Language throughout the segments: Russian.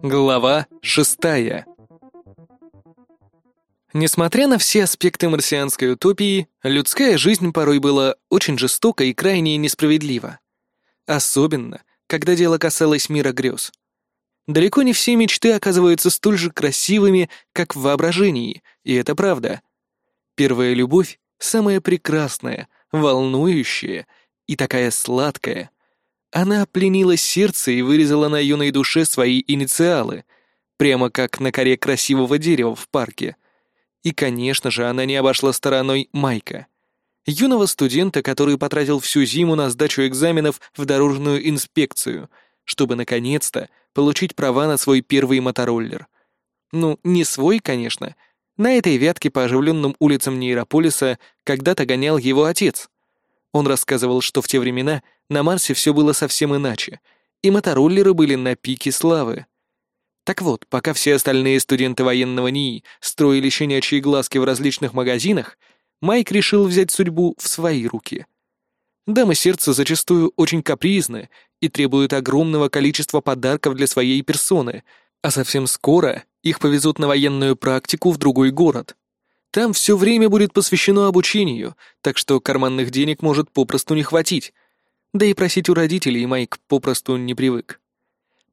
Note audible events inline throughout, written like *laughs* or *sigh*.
Глава шестая Несмотря на все аспекты марсианской утопии, людская жизнь порой была очень жестока и крайне несправедлива. Особенно, когда дело касалось мира грез. Далеко не все мечты оказываются столь же красивыми, как в воображении, и это правда. Первая любовь — самая прекрасная, волнующая и такая сладкая. Она пленила сердце и вырезала на юной душе свои инициалы, прямо как на коре красивого дерева в парке. И, конечно же, она не обошла стороной Майка. Юного студента, который потратил всю зиму на сдачу экзаменов в дорожную инспекцию, чтобы, наконец-то, получить права на свой первый мотороллер. Ну, не свой, конечно. На этой вятке по оживленным улицам Нейрополиса когда-то гонял его отец. Он рассказывал, что в те времена на Марсе все было совсем иначе, и мотороллеры были на пике славы. Так вот, пока все остальные студенты военного НИИ строили щенячьи глазки в различных магазинах, Майк решил взять судьбу в свои руки. Дамы сердца зачастую очень капризны и требуют огромного количества подарков для своей персоны, а совсем скоро их повезут на военную практику в другой город. Там все время будет посвящено обучению, так что карманных денег может попросту не хватить. Да и просить у родителей Майк попросту не привык.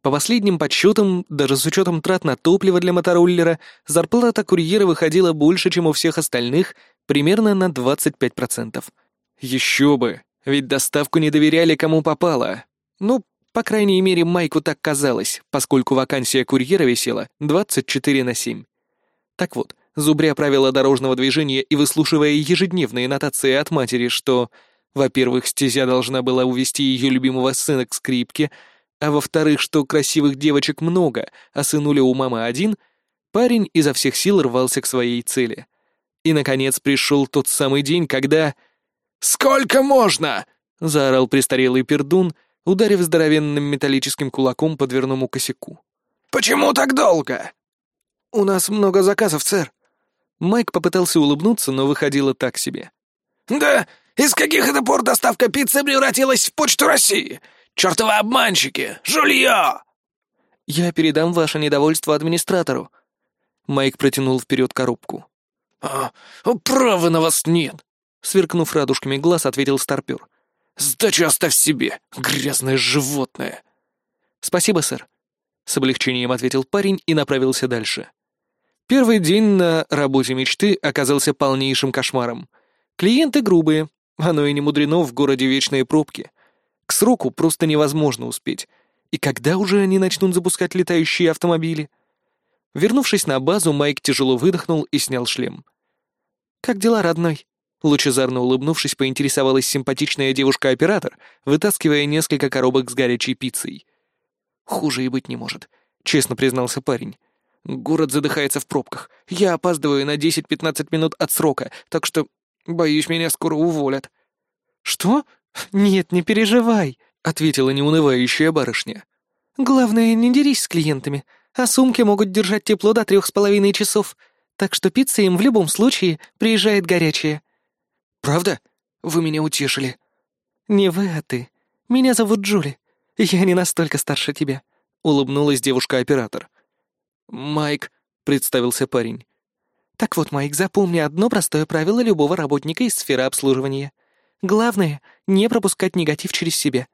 По последним подсчетам, даже с учетом трат на топливо для мотороллера, зарплата курьера выходила больше, чем у всех остальных, примерно на 25%. Еще бы, ведь доставку не доверяли кому попало. Ну, по крайней мере, Майку так казалось, поскольку вакансия курьера висела 24 на 7. Так вот, зубря правила дорожного движения и выслушивая ежедневные нотации от матери, что, во-первых, стезя должна была увести ее любимого сына к скрипке, а во-вторых, что красивых девочек много, а сынуля у мамы один, парень изо всех сил рвался к своей цели. И, наконец, пришел тот самый день, когда... «Сколько можно?» — заорал престарелый пердун, ударив здоровенным металлическим кулаком по дверному косяку. «Почему так долго?» «У нас много заказов, сэр». Майк попытался улыбнуться, но выходило так себе. «Да? Из каких это пор доставка пиццы превратилась в почту России? Чёртовы обманщики! Жулье!» «Я передам ваше недовольство администратору». Майк протянул вперед коробку. «А, права на вас нет!» Сверкнув радужками глаз, ответил старпер. «Сдачу оставь себе, грязное животное!» «Спасибо, сэр», — с облегчением ответил парень и направился дальше. Первый день на работе мечты оказался полнейшим кошмаром. Клиенты грубые, оно и не мудрено в городе вечные пробки. К сроку просто невозможно успеть. И когда уже они начнут запускать летающие автомобили? Вернувшись на базу, Майк тяжело выдохнул и снял шлем. «Как дела, родной?» Лучезарно улыбнувшись, поинтересовалась симпатичная девушка-оператор, вытаскивая несколько коробок с горячей пиццей. «Хуже и быть не может», — честно признался парень. «Город задыхается в пробках. Я опаздываю на 10-15 минут от срока, так что, боюсь, меня скоро уволят». «Что? Нет, не переживай», — ответила неунывающая барышня. «Главное, не дерись с клиентами, а сумки могут держать тепло до трех с половиной часов, так что пицца им в любом случае приезжает горячая». «Правда? Вы меня утешили». «Не вы, а ты. Меня зовут Джули. Я не настолько старше тебя», — улыбнулась девушка-оператор. «Майк», — представился парень. «Так вот, Майк, запомни одно простое правило любого работника из сферы обслуживания. Главное — не пропускать негатив через себя.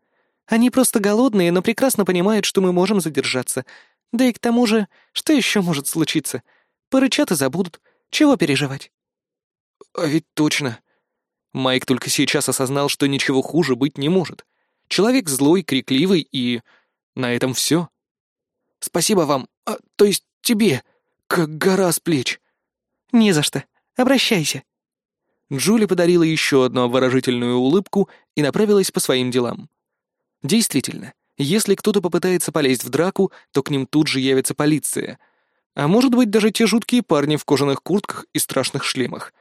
Они просто голодные, но прекрасно понимают, что мы можем задержаться. Да и к тому же, что еще может случиться? Порычат и забудут. Чего переживать?» «А ведь точно», Майк только сейчас осознал, что ничего хуже быть не может. Человек злой, крикливый и... На этом все. Спасибо вам, а, то есть тебе, как гора с плеч. Не за что. Обращайся. Джули подарила еще одну обворожительную улыбку и направилась по своим делам. Действительно, если кто-то попытается полезть в драку, то к ним тут же явится полиция. А может быть, даже те жуткие парни в кожаных куртках и страшных шлемах.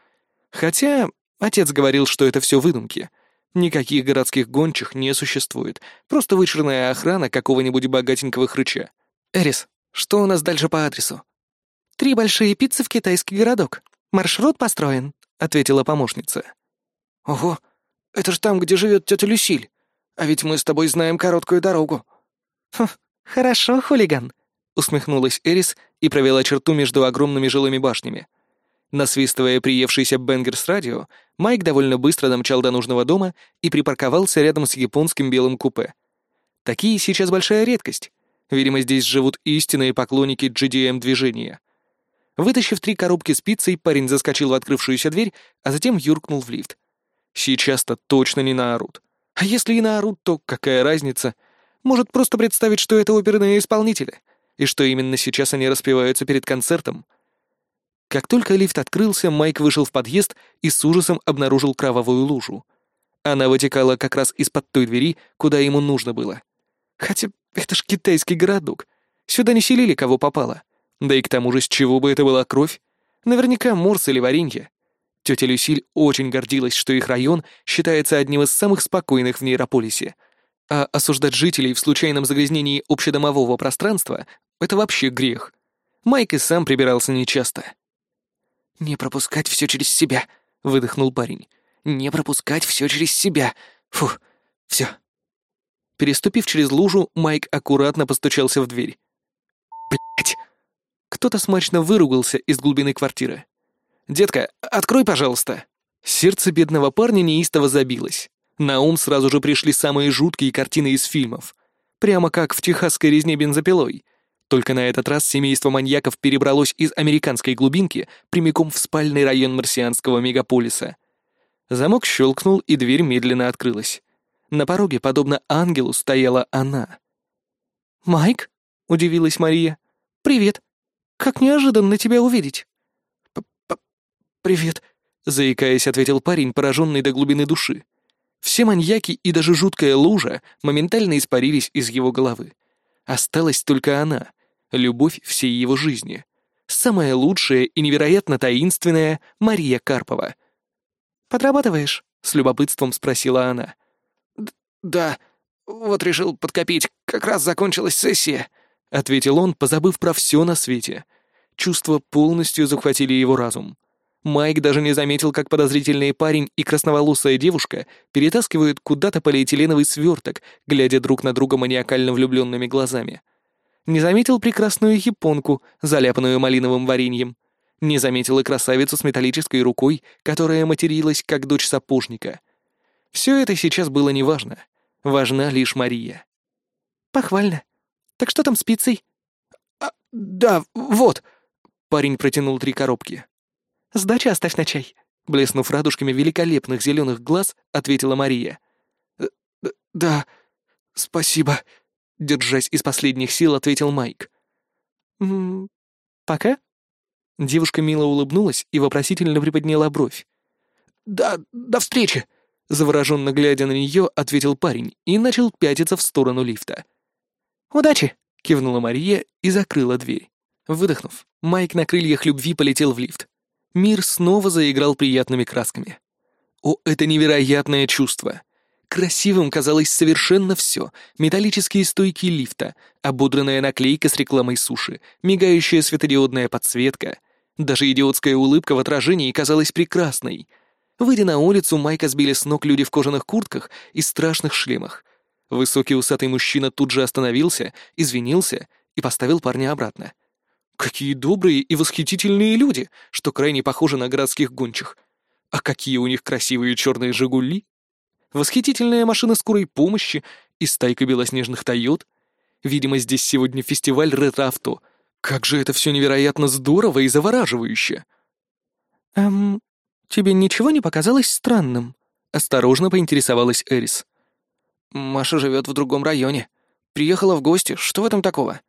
Хотя Отец говорил, что это все выдумки. Никаких городских гончих не существует. Просто вычурная охрана какого-нибудь богатенького хрыча. «Эрис, что у нас дальше по адресу?» «Три большие пиццы в китайский городок. Маршрут построен», — ответила помощница. «Ого, это же там, где живет тетя Люсиль. А ведь мы с тобой знаем короткую дорогу». «Хм, «Хорошо, хулиган», — усмехнулась Эрис и провела черту между огромными жилыми башнями. Насвистывая приевшийся бенгер с радио, Майк довольно быстро домчал до нужного дома и припарковался рядом с японским белым купе. Такие сейчас большая редкость. Видимо, здесь живут истинные поклонники GDM-движения. Вытащив три коробки с парень заскочил в открывшуюся дверь, а затем юркнул в лифт. Сейчас-то точно не наорут. А если и наорут, то какая разница? Может, просто представить, что это оперные исполнители, и что именно сейчас они распеваются перед концертом — как только лифт открылся, Майк вышел в подъезд и с ужасом обнаружил кровавую лужу. Она вытекала как раз из-под той двери, куда ему нужно было. Хотя это ж китайский городок. Сюда не селили, кого попало. Да и к тому же, с чего бы это была кровь? Наверняка морс или варенье. Тетя Люсиль очень гордилась, что их район считается одним из самых спокойных в нейрополисе. А осуждать жителей в случайном загрязнении общедомового пространства — это вообще грех. Майк и сам прибирался нечасто. «Не пропускать все через себя», — выдохнул парень. «Не пропускать все через себя. Фу, все». Переступив через лужу, Майк аккуратно постучался в дверь. Блять! Кто-то смачно выругался из глубины квартиры. «Детка, открой, пожалуйста!» Сердце бедного парня неистово забилось. На ум сразу же пришли самые жуткие картины из фильмов. Прямо как в техасской резне бензопилой. Только на этот раз семейство маньяков перебралось из американской глубинки прямиком в спальный район марсианского мегаполиса. Замок щелкнул, и дверь медленно открылась. На пороге, подобно ангелу, стояла она. «Майк?» — удивилась Мария. «Привет. Как неожиданно тебя увидеть». П -п «Привет», — заикаясь, ответил парень, пораженный до глубины души. Все маньяки и даже жуткая лужа моментально испарились из его головы. Осталась только она, любовь всей его жизни. Самая лучшая и невероятно таинственная Мария Карпова. «Подрабатываешь?» — с любопытством спросила она. «Да, вот решил подкопить, как раз закончилась сессия», — ответил он, позабыв про все на свете. Чувства полностью захватили его разум. Майк даже не заметил, как подозрительный парень и красноволосая девушка перетаскивают куда-то полиэтиленовый сверток, глядя друг на друга маниакально влюбленными глазами. Не заметил прекрасную японку, заляпанную малиновым вареньем. Не заметил и красавицу с металлической рукой, которая материлась, как дочь сапожника. Все это сейчас было неважно. Важна лишь Мария. «Похвально. Так что там с пиццей?» а, «Да, вот». Парень протянул три коробки. «Сдача оставь на чай», — блеснув радужками великолепных зеленых глаз, ответила Мария. «Э, «Да, спасибо», держась из последних сил, ответил Майк. «М -м, «Пока?» Девушка мило улыбнулась и вопросительно приподняла бровь. «Да, до встречи!» Завороженно глядя на нее, ответил парень и начал пятиться в сторону лифта. «Удачи!» — кивнула Мария и закрыла дверь. Выдохнув, Майк на крыльях любви полетел в лифт. Мир снова заиграл приятными красками. О, это невероятное чувство! Красивым казалось совершенно все. Металлические стойки лифта, ободранная наклейка с рекламой суши, мигающая светодиодная подсветка. Даже идиотская улыбка в отражении казалась прекрасной. Выйдя на улицу, Майка сбили с ног люди в кожаных куртках и страшных шлемах. Высокий усатый мужчина тут же остановился, извинился и поставил парня обратно. Какие добрые и восхитительные люди, что крайне похожи на городских гончих. А какие у них красивые черные «Жигули». Восхитительная машина скорой помощи и стайка белоснежных «Тойот». Видимо, здесь сегодня фестиваль ретро-авто. Как же это все невероятно здорово и завораживающе. «Эм, тебе ничего не показалось странным?» — осторожно поинтересовалась Эрис. «Маша живет в другом районе. Приехала в гости. Что в этом такого?»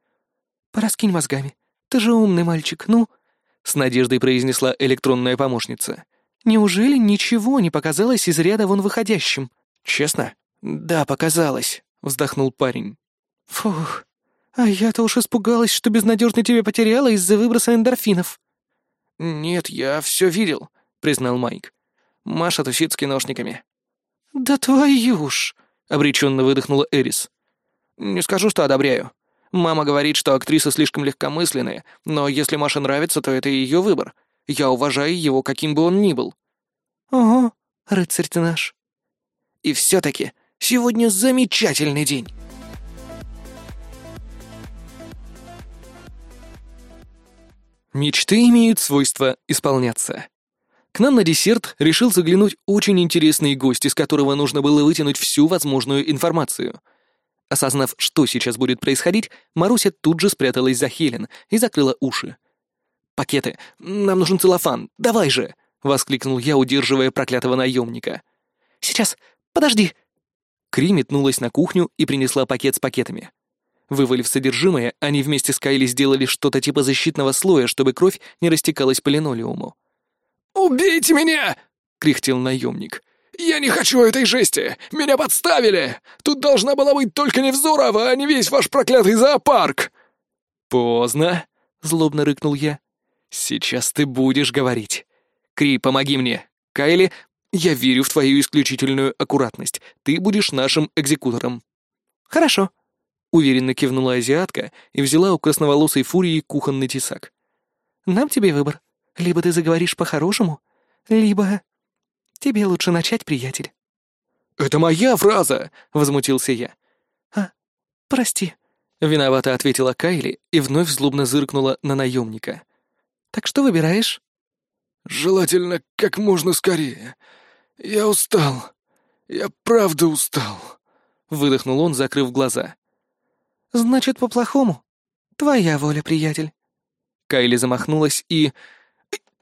«Пораскинь мозгами. Ты же умный мальчик, ну?» — с надеждой произнесла электронная помощница. Неужели ничего не показалось из ряда вон выходящим? Честно? Да, показалось, вздохнул парень. Фух, а я-то уж испугалась, что безнадежно тебя потеряла из-за выброса эндорфинов. Нет, я все видел, признал Майк. Маша тусит с киношниками. Да твою ж! обреченно выдохнула Эрис. «Не скажу, что одобряю. Мама говорит, что актрисы слишком легкомысленные, но если Маше нравится, то это ее выбор. Я уважаю его, каким бы он ни был». «Ого, рыцарь ты наш». «И все-таки сегодня замечательный день». Мечты имеют свойство исполняться. К нам на десерт решил заглянуть очень интересный гость, из которого нужно было вытянуть всю возможную информацию. Осознав, что сейчас будет происходить, Маруся тут же спряталась за Хелен и закрыла уши. «Пакеты! Нам нужен целлофан! Давай же!» — воскликнул я, удерживая проклятого наемника. «Сейчас! Подожди!» Кри метнулась на кухню и принесла пакет с пакетами. Вывалив содержимое, они вместе с Кайли сделали что-то типа защитного слоя, чтобы кровь не растекалась по линолеуму. «Убейте меня!» — кряхтел наемник. «Я не хочу этой жести! Меня подставили! Тут должна была быть только Невзорова, а не весь ваш проклятый зоопарк!» «Поздно!» — злобно рыкнул я. «Сейчас ты будешь говорить. Кри, помоги мне. Кайли, я верю в твою исключительную аккуратность. Ты будешь нашим экзекутором». «Хорошо», — уверенно кивнула азиатка и взяла у красноволосой фурии кухонный тесак. «Нам тебе выбор. Либо ты заговоришь по-хорошему, либо... Тебе лучше начать, приятель». «Это моя фраза!» — возмутился я. «А, прости», — виновато ответила Кайли и вновь злобно зыркнула на наемника. «Так что выбираешь?» «Желательно как можно скорее. Я устал. Я правда устал», — выдохнул он, закрыв глаза. «Значит, по-плохому. Твоя воля, приятель». Кайли замахнулась и...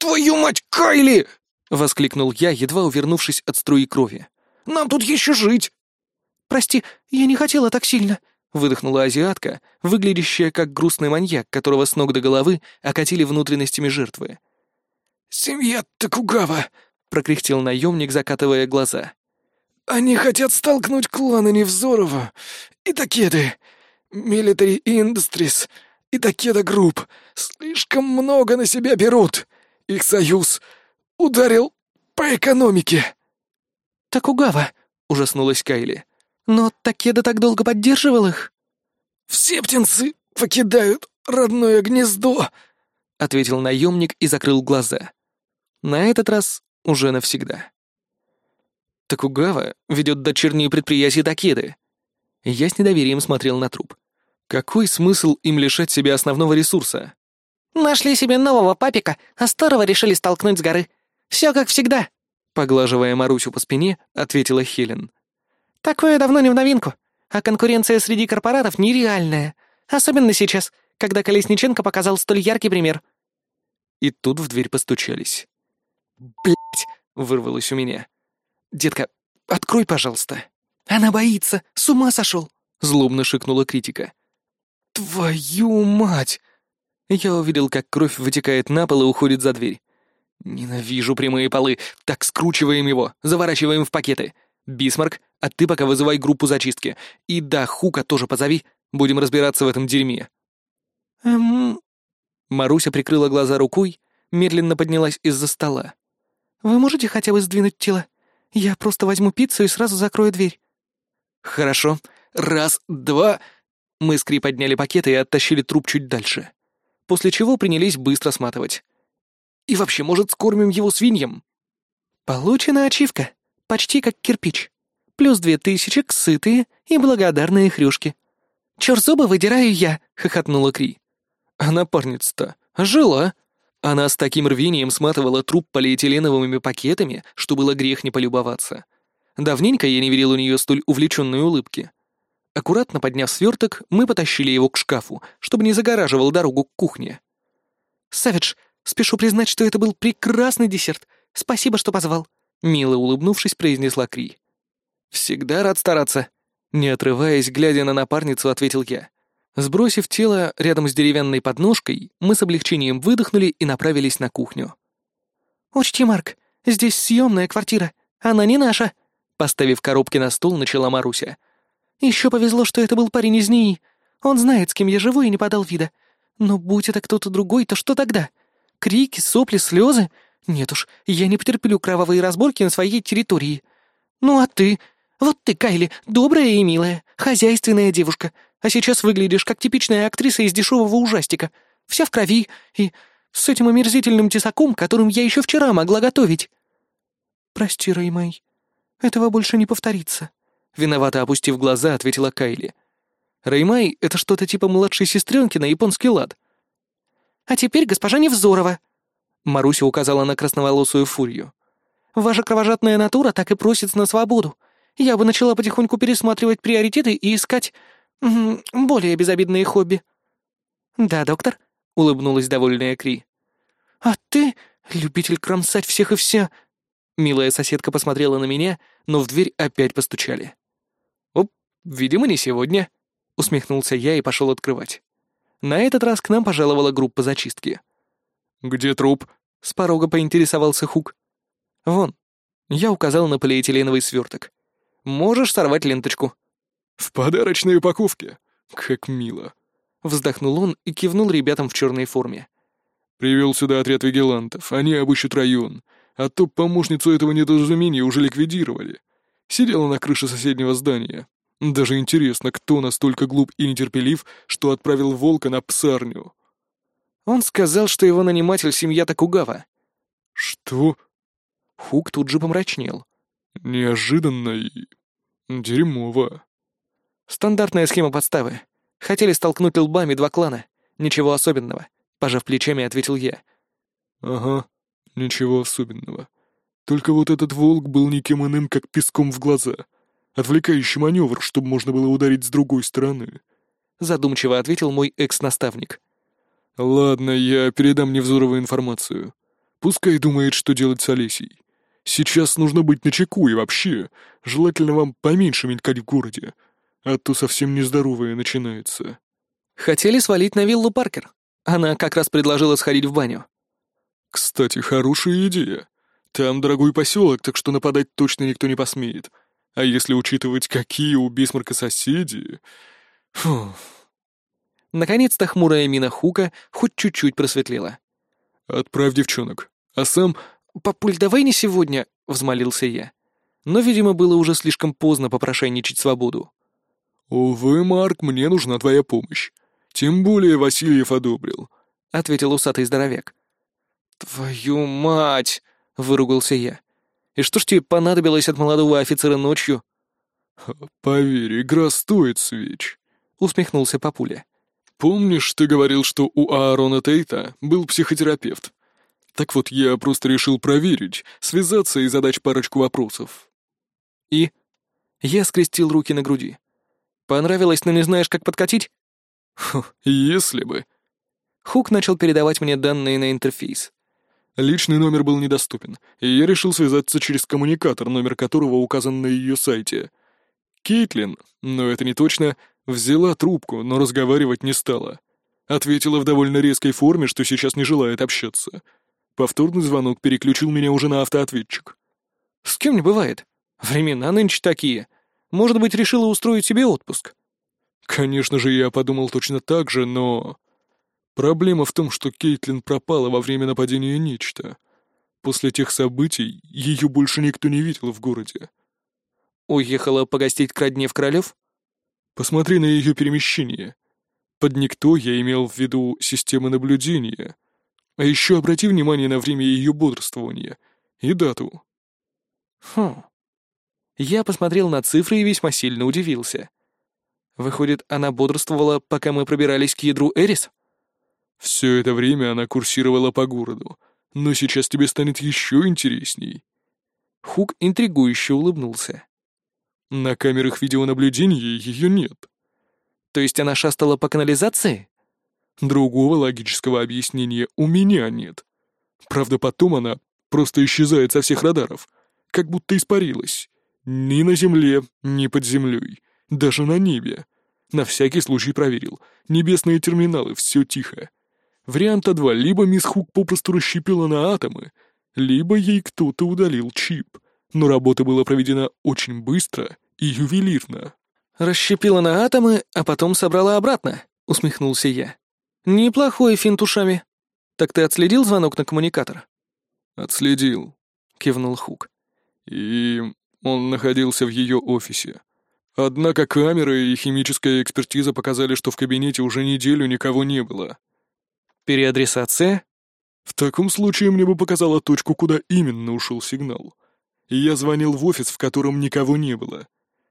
«Твою мать, Кайли!» — воскликнул я, едва увернувшись от струи крови. «Нам тут еще жить!» «Прости, я не хотела так сильно», — выдохнула азиатка, выглядящая как грустный маньяк, которого с ног до головы окатили внутренностями жертвы. «Семья Токугава!» — прокряхтел наемник, закатывая глаза. «Они хотят столкнуть кланы Невзорова и Такеды, Military Industries и Такеда Групп. Слишком много на себя берут!» Их союз ударил по экономике». «Такугава», — ужаснулась Кайли. «Но Такеда так долго поддерживал их?» «Все птенцы покидают родное гнездо», — ответил наемник и закрыл глаза. На этот раз уже навсегда. Такугава ведет дочерние предприятия Такеды. Я с недоверием смотрел на труп. Какой смысл им лишать себя основного ресурса? Нашли себе нового папика, а старого решили столкнуть с горы. Все как всегда», — поглаживая Марусю по спине, ответила Хелен. «Такое давно не в новинку, а конкуренция среди корпоратов нереальная, особенно сейчас, когда Колесниченко показал столь яркий пример». И тут в дверь постучались. «Блядь!» — вырвалось у меня. «Детка, открой, пожалуйста». «Она боится, с ума сошел!» — злобно шикнула критика. «Твою мать!» Я увидел, как кровь вытекает на пол и уходит за дверь. Ненавижу прямые полы. Так скручиваем его, заворачиваем в пакеты. Бисмарк, а ты пока вызывай группу зачистки. И да, Хука тоже позови. Будем разбираться в этом дерьме. Эм... Маруся прикрыла глаза рукой, медленно поднялась из-за стола. «Вы можете хотя бы сдвинуть тело? Я просто возьму пиццу и сразу закрою дверь». «Хорошо. Раз, два...» Мы с Кри подняли пакеты и оттащили труп чуть дальше после чего принялись быстро сматывать. «И вообще, может, скормим его свиньям?» «Получена ачивка. Почти как кирпич. Плюс две тысячи к сытые и благодарные хрюшки. Чёрт зубы выдираю я!» — хохотнула Кри. «А напарница-то жила!» Она с таким рвением сматывала труп полиэтиленовыми пакетами, что было грех не полюбоваться. Давненько я не видел у нее столь увлеченной улыбки. Аккуратно подняв сверток, мы потащили его к шкафу, чтобы не загораживал дорогу к кухне. «Савидж, спешу признать, что это был прекрасный десерт. Спасибо, что позвал», — мило улыбнувшись, произнесла Кри. «Всегда рад стараться», — не отрываясь, глядя на напарницу, ответил я. Сбросив тело рядом с деревянной подножкой, мы с облегчением выдохнули и направились на кухню. «Учти, Марк, здесь съемная квартира, она не наша», — поставив коробки на стол, начала Маруся. Еще повезло, что это был парень из НИИ. Он знает, с кем я живу, и не подал вида. Но будь это кто-то другой, то что тогда? Крики, сопли, слезы? Нет уж, я не потерплю кровавые разборки на своей территории. Ну а ты? Вот ты, Кайли, добрая и милая, хозяйственная девушка, а сейчас выглядишь как типичная актриса из дешевого ужастика. Вся в крови и с этим омерзительным тесаком, которым я еще вчера могла готовить. Прости, Реймай, этого больше не повторится. Виновато опустив глаза, ответила Кайли. Реймай — это что-то типа младшей сестренки на японский лад. А теперь госпожа Невзорова». Маруся указала на красноволосую фурию. «Ваша кровожадная натура так и просится на свободу. Я бы начала потихоньку пересматривать приоритеты и искать... более безобидные хобби». «Да, доктор», — улыбнулась довольная Кри. «А ты любитель кромсать всех и вся...» Милая соседка посмотрела на меня, но в дверь опять постучали. «Оп, видимо, не сегодня», — усмехнулся я и пошел открывать. На этот раз к нам пожаловала группа зачистки. «Где труп?» — с порога поинтересовался Хук. «Вон». Я указал на полиэтиленовый сверток. «Можешь сорвать ленточку». «В подарочной упаковке. Как мило». Вздохнул он и кивнул ребятам в черной форме. «Привел сюда отряд вигилантов. Они обыщут район. А то помощницу этого недоразумения уже ликвидировали. Сидела на крыше соседнего здания. Даже интересно, кто настолько глуп и нетерпелив, что отправил волка на псарню. Он сказал, что его наниматель — семья Такугава. Что? Хук тут же помрачнел. Неожиданно и... дерьмово. Стандартная схема подставы. Хотели столкнуть лбами два клана. Ничего особенного. Пожав плечами, ответил я. Ага, ничего особенного. Только вот этот волк был никем иным, как песком в глаза — Отвлекающий маневр, чтобы можно было ударить с другой стороны. Задумчиво ответил мой экс-наставник. Ладно, я передам Невзорову информацию. Пускай думает, что делать с Олесей. Сейчас нужно быть начеку и вообще, желательно вам поменьше мелькать в городе, а то совсем нездоровое начинается. Хотели свалить на виллу Паркер. Она как раз предложила сходить в баню. Кстати, хорошая идея. Там дорогой поселок, так что нападать точно никто не посмеет. А если учитывать, какие у Бисмарка соседи... Фу. Наконец-то хмурая мина Хука хоть чуть-чуть просветлела. «Отправь девчонок, а сам...» «Папуль, давай не сегодня», — взмолился я. Но, видимо, было уже слишком поздно попрошайничать свободу. «Увы, Марк, мне нужна твоя помощь. Тем более Васильев одобрил», — ответил усатый здоровяк. «Твою мать!» — выругался я. И что ж тебе понадобилось от молодого офицера ночью?» «Поверь, игра стоит свеч», — усмехнулся папуля. «Помнишь, ты говорил, что у Аарона Тейта был психотерапевт? Так вот, я просто решил проверить, связаться и задать парочку вопросов». «И?» Я скрестил руки на груди. «Понравилось, но не знаешь, как подкатить?» Фу, если бы». Хук начал передавать мне данные на интерфейс. Личный номер был недоступен, и я решил связаться через коммуникатор, номер которого указан на ее сайте. Кейтлин, но это не точно, взяла трубку, но разговаривать не стала. Ответила в довольно резкой форме, что сейчас не желает общаться. Повторный звонок переключил меня уже на автоответчик. «С кем не бывает. Времена нынче такие. Может быть, решила устроить себе отпуск?» Конечно же, я подумал точно так же, но... Проблема в том, что Кейтлин пропала во время нападения нечто. После тех событий ее больше никто не видел в городе. Уехала погостить к родне в Королев? Посмотри на ее перемещение. Под никто я имел в виду системы наблюдения. А еще обрати внимание на время ее бодрствования и дату. Хм. Я посмотрел на цифры и весьма сильно удивился. Выходит, она бодрствовала, пока мы пробирались к ядру Эрис? Все это время она курсировала по городу, но сейчас тебе станет еще интересней. Хук интригующе улыбнулся. На камерах видеонаблюдения ее нет. То есть она шастала по канализации? Другого логического объяснения у меня нет. Правда, потом она просто исчезает со всех радаров, как будто испарилась. Ни на земле, ни под землей, даже на небе. На всякий случай проверил. Небесные терминалы, все тихо. Варианта два. Либо мисс Хук попросту расщепила на атомы, либо ей кто-то удалил чип. Но работа была проведена очень быстро и ювелирно. «Расщепила на атомы, а потом собрала обратно», — усмехнулся я. «Неплохой финт ушами. Так ты отследил звонок на коммуникатор?» «Отследил», — кивнул Хук. «И он находился в ее офисе. Однако камеры и химическая экспертиза показали, что в кабинете уже неделю никого не было. Переадресация? В таком случае мне бы показала точку, куда именно ушел сигнал. Я звонил в офис, в котором никого не было.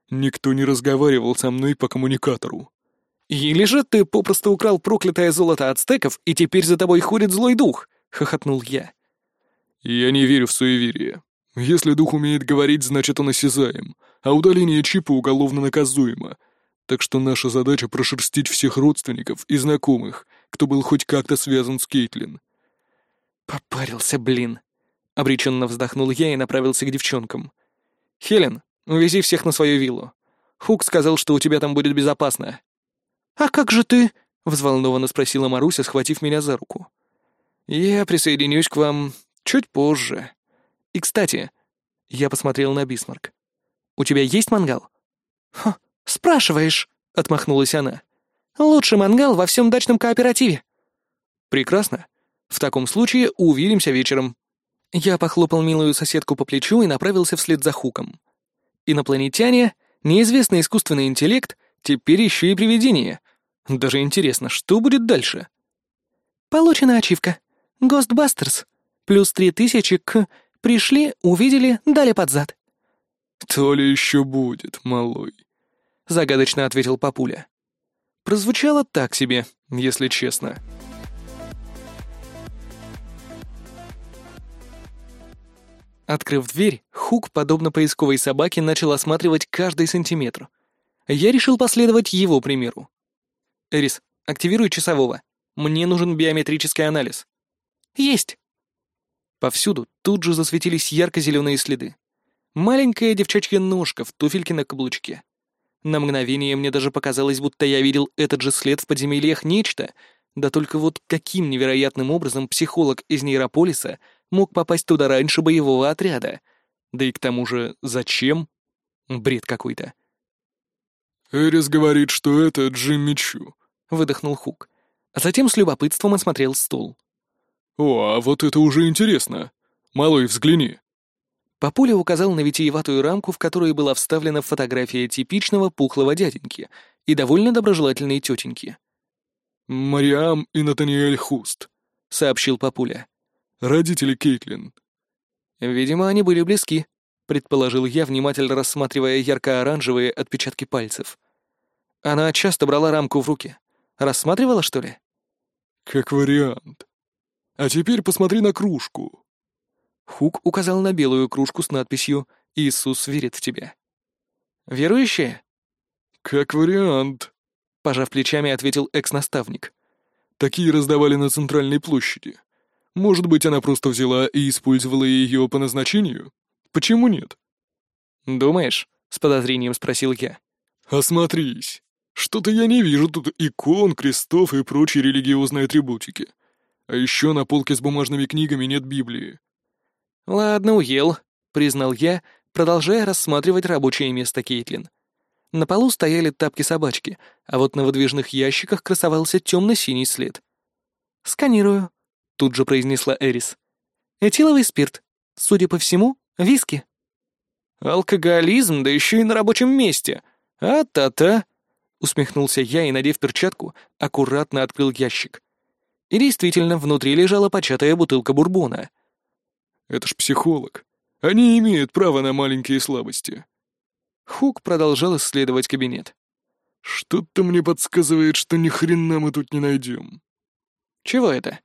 Никто не разговаривал со мной по коммуникатору. Или же ты попросту украл проклятое золото ацтеков, и теперь за тобой ходит злой дух?» — хохотнул я. «Я не верю в суеверие. Если дух умеет говорить, значит он осязаем, а удаление чипа уголовно наказуемо. Так что наша задача — прошерстить всех родственников и знакомых, кто был хоть как-то связан с Кейтлин». «Попарился, блин!» — обреченно вздохнул я и направился к девчонкам. «Хелен, увези всех на свою виллу. Хук сказал, что у тебя там будет безопасно». «А как же ты?» — взволнованно спросила Маруся, схватив меня за руку. «Я присоединюсь к вам чуть позже. И, кстати...» Я посмотрел на Бисмарк. «У тебя есть мангал?» «Ха, спрашиваешь», — отмахнулась она. «Лучший мангал во всем дачном кооперативе». «Прекрасно. В таком случае увидимся вечером». Я похлопал милую соседку по плечу и направился вслед за Хуком. Инопланетяне, неизвестный искусственный интеллект, теперь еще и привидение. Даже интересно, что будет дальше? Получена ачивка. Ghostbusters. Плюс три тысячи к... Пришли, увидели, дали под зад. «То ли еще будет, малой», — загадочно ответил папуля. Прозвучало так себе, если честно. Открыв дверь, Хук, подобно поисковой собаке, начал осматривать каждый сантиметр. Я решил последовать его примеру. «Эрис, активируй часового. Мне нужен биометрический анализ». «Есть». Повсюду тут же засветились ярко-зеленые следы. Маленькая девчачья ножка в туфельке на каблучке. На мгновение мне даже показалось, будто я видел этот же след в подземельях нечто, да только вот каким невероятным образом психолог из нейрополиса мог попасть туда раньше боевого отряда? Да и к тому же, зачем? Бред какой-то. «Эрис говорит, что это Джимми Чу», — выдохнул Хук. А затем с любопытством осмотрел стол. «О, а вот это уже интересно. Малой, взгляни». Папуля указал на витиеватую рамку, в которой была вставлена фотография типичного пухлого дяденьки и довольно доброжелательной тетеньки. «Мариам и Натаниэль Хуст», — сообщил папуля. «Родители Кейтлин». «Видимо, они были близки», — предположил я, внимательно рассматривая ярко-оранжевые отпечатки пальцев. Она часто брала рамку в руки. Рассматривала, что ли? «Как вариант. А теперь посмотри на кружку». Хук указал на белую кружку с надписью «Иисус верит в тебя». «Верующие?» «Как вариант», — пожав плечами, ответил экс-наставник. «Такие раздавали на центральной площади. Может быть, она просто взяла и использовала ее по назначению? Почему нет?» «Думаешь?» — с подозрением спросил я. «Осмотрись. Что-то я не вижу тут икон, крестов и прочей религиозной атрибутики. А еще на полке с бумажными книгами нет Библии». «Ладно, уел», — признал я, продолжая рассматривать рабочее место Кейтлин. На полу стояли тапки-собачки, а вот на выдвижных ящиках красовался темно-синий след. «Сканирую», — тут же произнесла Эрис. «Этиловый спирт. Судя по всему, виски». «Алкоголизм, да еще и на рабочем месте. А-та-та!» Усмехнулся я и, надев перчатку, аккуратно открыл ящик. И действительно, внутри лежала початая бутылка бурбона. «Это ж психолог. Они имеют право на маленькие слабости». Хук продолжал исследовать кабинет. «Что-то мне подсказывает, что ни хрена мы тут не найдем». «Чего это?»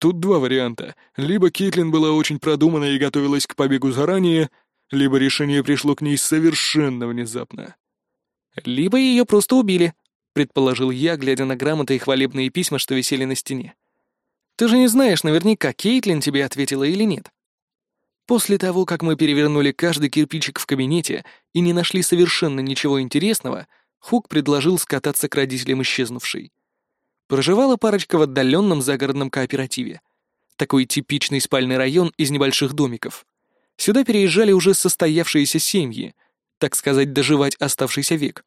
Тут два варианта. Либо Кейтлин была очень продумана и готовилась к побегу заранее, либо решение пришло к ней совершенно внезапно. «Либо ее просто убили», — предположил я, глядя на грамоты и хвалебные письма, что висели на стене. «Ты же не знаешь наверняка, Кейтлин тебе ответила или нет». После того, как мы перевернули каждый кирпичик в кабинете и не нашли совершенно ничего интересного, Хук предложил скататься к родителям исчезнувшей. Проживала парочка в отдаленном загородном кооперативе. Такой типичный спальный район из небольших домиков. Сюда переезжали уже состоявшиеся семьи, так сказать, доживать оставшийся век.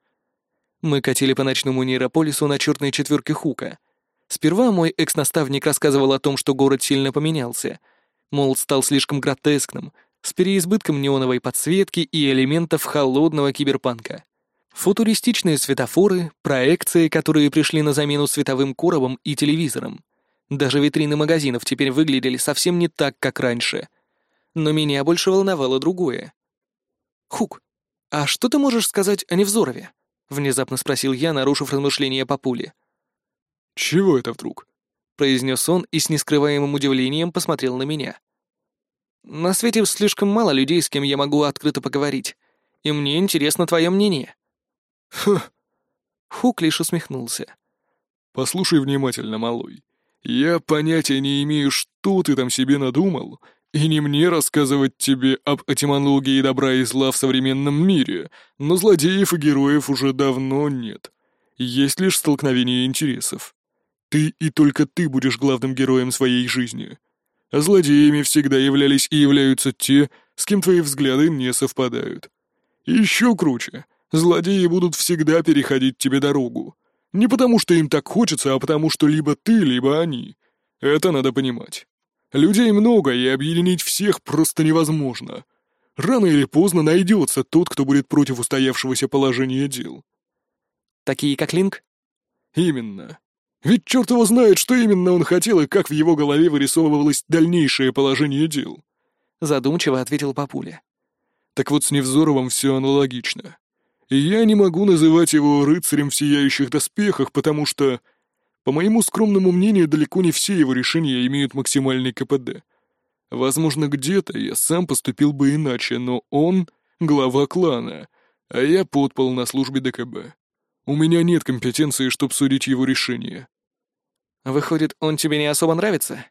Мы катили по ночному нейрополису на черной четверке Хука. Сперва мой экс-наставник рассказывал о том, что город сильно поменялся — мол, стал слишком гротескным, с переизбытком неоновой подсветки и элементов холодного киберпанка. Футуристичные светофоры, проекции, которые пришли на замену световым коробам и телевизорам. Даже витрины магазинов теперь выглядели совсем не так, как раньше. Но меня больше волновало другое. «Хук, а что ты можешь сказать о Невзорове? внезапно спросил я, нарушив размышления по пуле. «Чего это вдруг?» — произнес он и с нескрываемым удивлением посмотрел на меня. «На свете слишком мало людей, с кем я могу открыто поговорить, и мне интересно твое мнение». «Ха!» Хук лишь усмехнулся. «Послушай внимательно, малой. Я понятия не имею, что ты там себе надумал, и не мне рассказывать тебе об этимологии добра и зла в современном мире, но злодеев и героев уже давно нет. Есть лишь столкновение интересов. Ты и только ты будешь главным героем своей жизни. А злодеями всегда являлись и являются те, с кем твои взгляды не совпадают. И еще круче, злодеи будут всегда переходить тебе дорогу. Не потому, что им так хочется, а потому, что либо ты, либо они. Это надо понимать. Людей много, и объединить всех просто невозможно. Рано или поздно найдется тот, кто будет против устоявшегося положения дел. Такие как Линк? Именно. Ведь черт его знает, что именно он хотел и как в его голове вырисовывалось дальнейшее положение дел. Задумчиво ответил Папуля. Так вот с Невзоровым все аналогично. И я не могу называть его рыцарем в сияющих доспехах, потому что по моему скромному мнению, далеко не все его решения имеют максимальный КПД. Возможно, где-то я сам поступил бы иначе, но он — глава клана, а я подпал на службе ДКБ. У меня нет компетенции, чтобы судить его решения. Выходит, он тебе не особо нравится?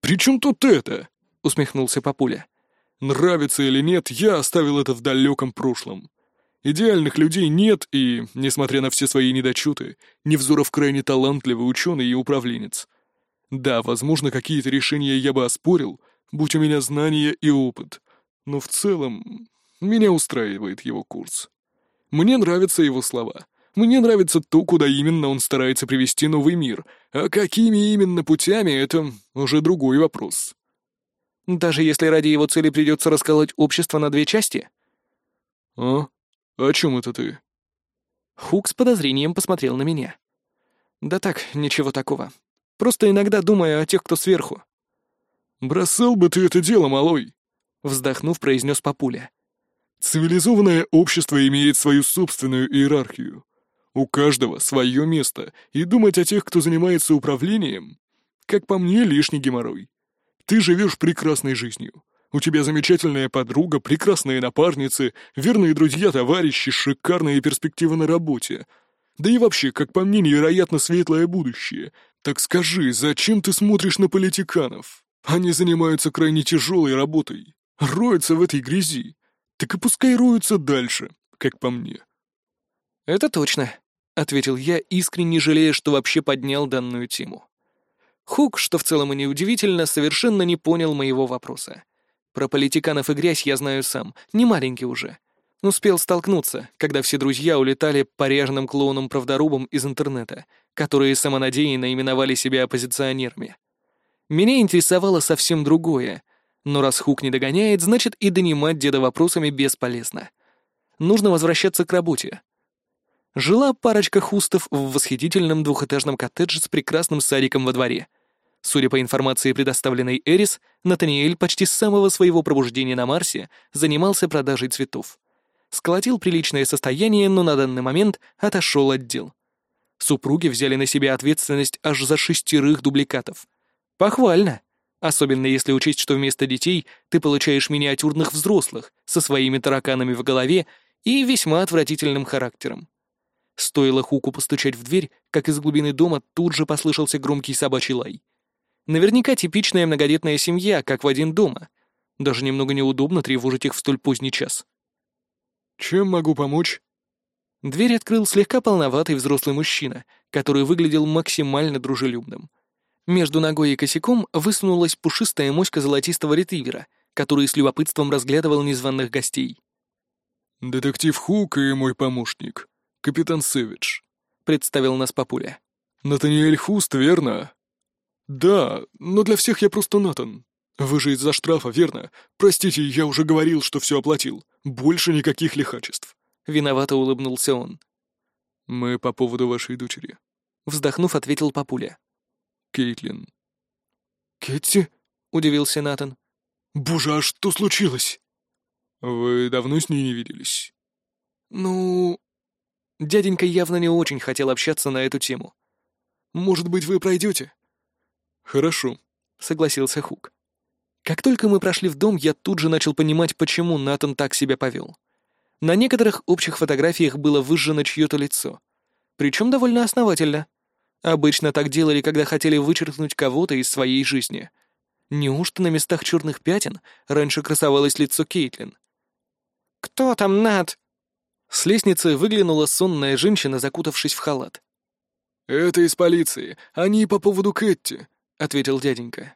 «При чем тут это?» — усмехнулся Папуля. «Нравится или нет, я оставил это в далеком прошлом. Идеальных людей нет, и, несмотря на все свои недочеты, Невзоров крайне талантливый ученый и управленец. Да, возможно, какие-то решения я бы оспорил, будь у меня знания и опыт, но в целом меня устраивает его курс. Мне нравятся его слова. Мне нравится то, куда именно он старается привести новый мир, а какими именно путями — это уже другой вопрос. Даже если ради его цели придется расколоть общество на две части? А? «О чем это ты?» Хук с подозрением посмотрел на меня. «Да так, ничего такого. Просто иногда думаю о тех, кто сверху». «Бросал бы ты это дело, малой!» Вздохнув, произнес Папуля. «Цивилизованное общество имеет свою собственную иерархию. У каждого свое место, и думать о тех, кто занимается управлением, как по мне, лишний геморрой. Ты живешь прекрасной жизнью. У тебя замечательная подруга, прекрасные напарницы, верные друзья, товарищи, шикарные перспективы на работе. Да и вообще, как по мне, невероятно светлое будущее. Так скажи, зачем ты смотришь на политиканов? Они занимаются крайне тяжелой работой, роются в этой грязи. Так и пускай роются дальше, как по мне. «Это точно», — ответил я, искренне жалея, что вообще поднял данную тему. Хук, что в целом и неудивительно, совершенно не понял моего вопроса. Про политиканов и грязь я знаю сам, не маленький уже. Успел столкнуться, когда все друзья улетали поряженным клоунам-правдорубам из интернета, которые самонадеянно именовали себя оппозиционерами. Меня интересовало совсем другое, но раз Хук не догоняет, значит и донимать деда вопросами бесполезно. Нужно возвращаться к работе. Жила парочка хустов в восхитительном двухэтажном коттедже с прекрасным садиком во дворе — Судя по информации, предоставленной Эрис, Натаниэль почти с самого своего пробуждения на Марсе занимался продажей цветов. Сколотил приличное состояние, но на данный момент отошел от дел. Супруги взяли на себя ответственность аж за шестерых дубликатов. Похвально. Особенно если учесть, что вместо детей ты получаешь миниатюрных взрослых со своими тараканами в голове и весьма отвратительным характером. Стоило Хуку постучать в дверь, как из глубины дома тут же послышался громкий собачий лай — Наверняка типичная многодетная семья, как в один дома. Даже немного неудобно тревожить их в столь поздний час. «Чем могу помочь?» Дверь открыл слегка полноватый взрослый мужчина, который выглядел максимально дружелюбным. Между ногой и косяком высунулась пушистая моська золотистого ретривера, который с любопытством разглядывал незваных гостей. «Детектив Хук и мой помощник, капитан Сэвидж», — представил нас папуля. «Натаниэль Хуст, верно?» «Да, но для всех я просто Натан. Вы же из-за штрафа, верно? Простите, я уже говорил, что все оплатил. Больше никаких лихачеств». Виновато улыбнулся он. «Мы по поводу вашей дочери». Вздохнув, ответил папуля. «Кейтлин». «Кетти?» — удивился Натан. «Боже, а что случилось?» «Вы давно с ней не виделись?» «Ну...» Дяденька явно не очень хотел общаться на эту тему. «Может быть, вы пройдете?» «Хорошо», — согласился Хук. Как только мы прошли в дом, я тут же начал понимать, почему Натан так себя повел. На некоторых общих фотографиях было выжжено чье-то лицо. Причем довольно основательно. Обычно так делали, когда хотели вычеркнуть кого-то из своей жизни. Неужто на местах черных пятен раньше красовалось лицо Кейтлин? «Кто там, Нат?» С лестницы выглянула сонная женщина, закутавшись в халат. «Это из полиции. Они по поводу Кэтти», — ответил дяденька.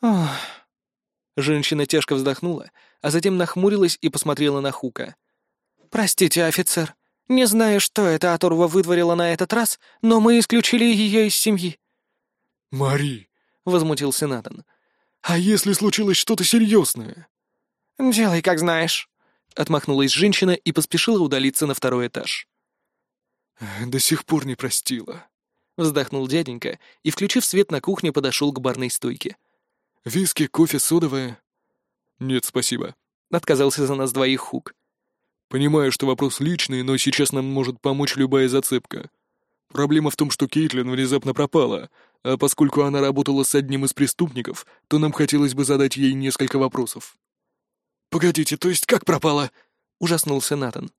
«Ох...» Женщина тяжко вздохнула, а затем нахмурилась и посмотрела на Хука. «Простите, офицер. Не знаю, что эта оторва вытворила на этот раз, но мы исключили ее из семьи». «Мари», — возмутился Натан, — «а если случилось что-то серьезное?» «Делай, как знаешь». Отмахнулась женщина и поспешила удалиться на второй этаж. «До сих пор не простила», — вздохнул дяденька и, включив свет на кухне, подошел к барной стойке. «Виски, кофе, содовое?» «Нет, спасибо», — отказался за нас двоих Хук. «Понимаю, что вопрос личный, но сейчас нам может помочь любая зацепка. Проблема в том, что Кейтлин внезапно пропала, а поскольку она работала с одним из преступников, то нам хотелось бы задать ей несколько вопросов». «Погодите, то есть как пропала?» — ужаснулся Натан.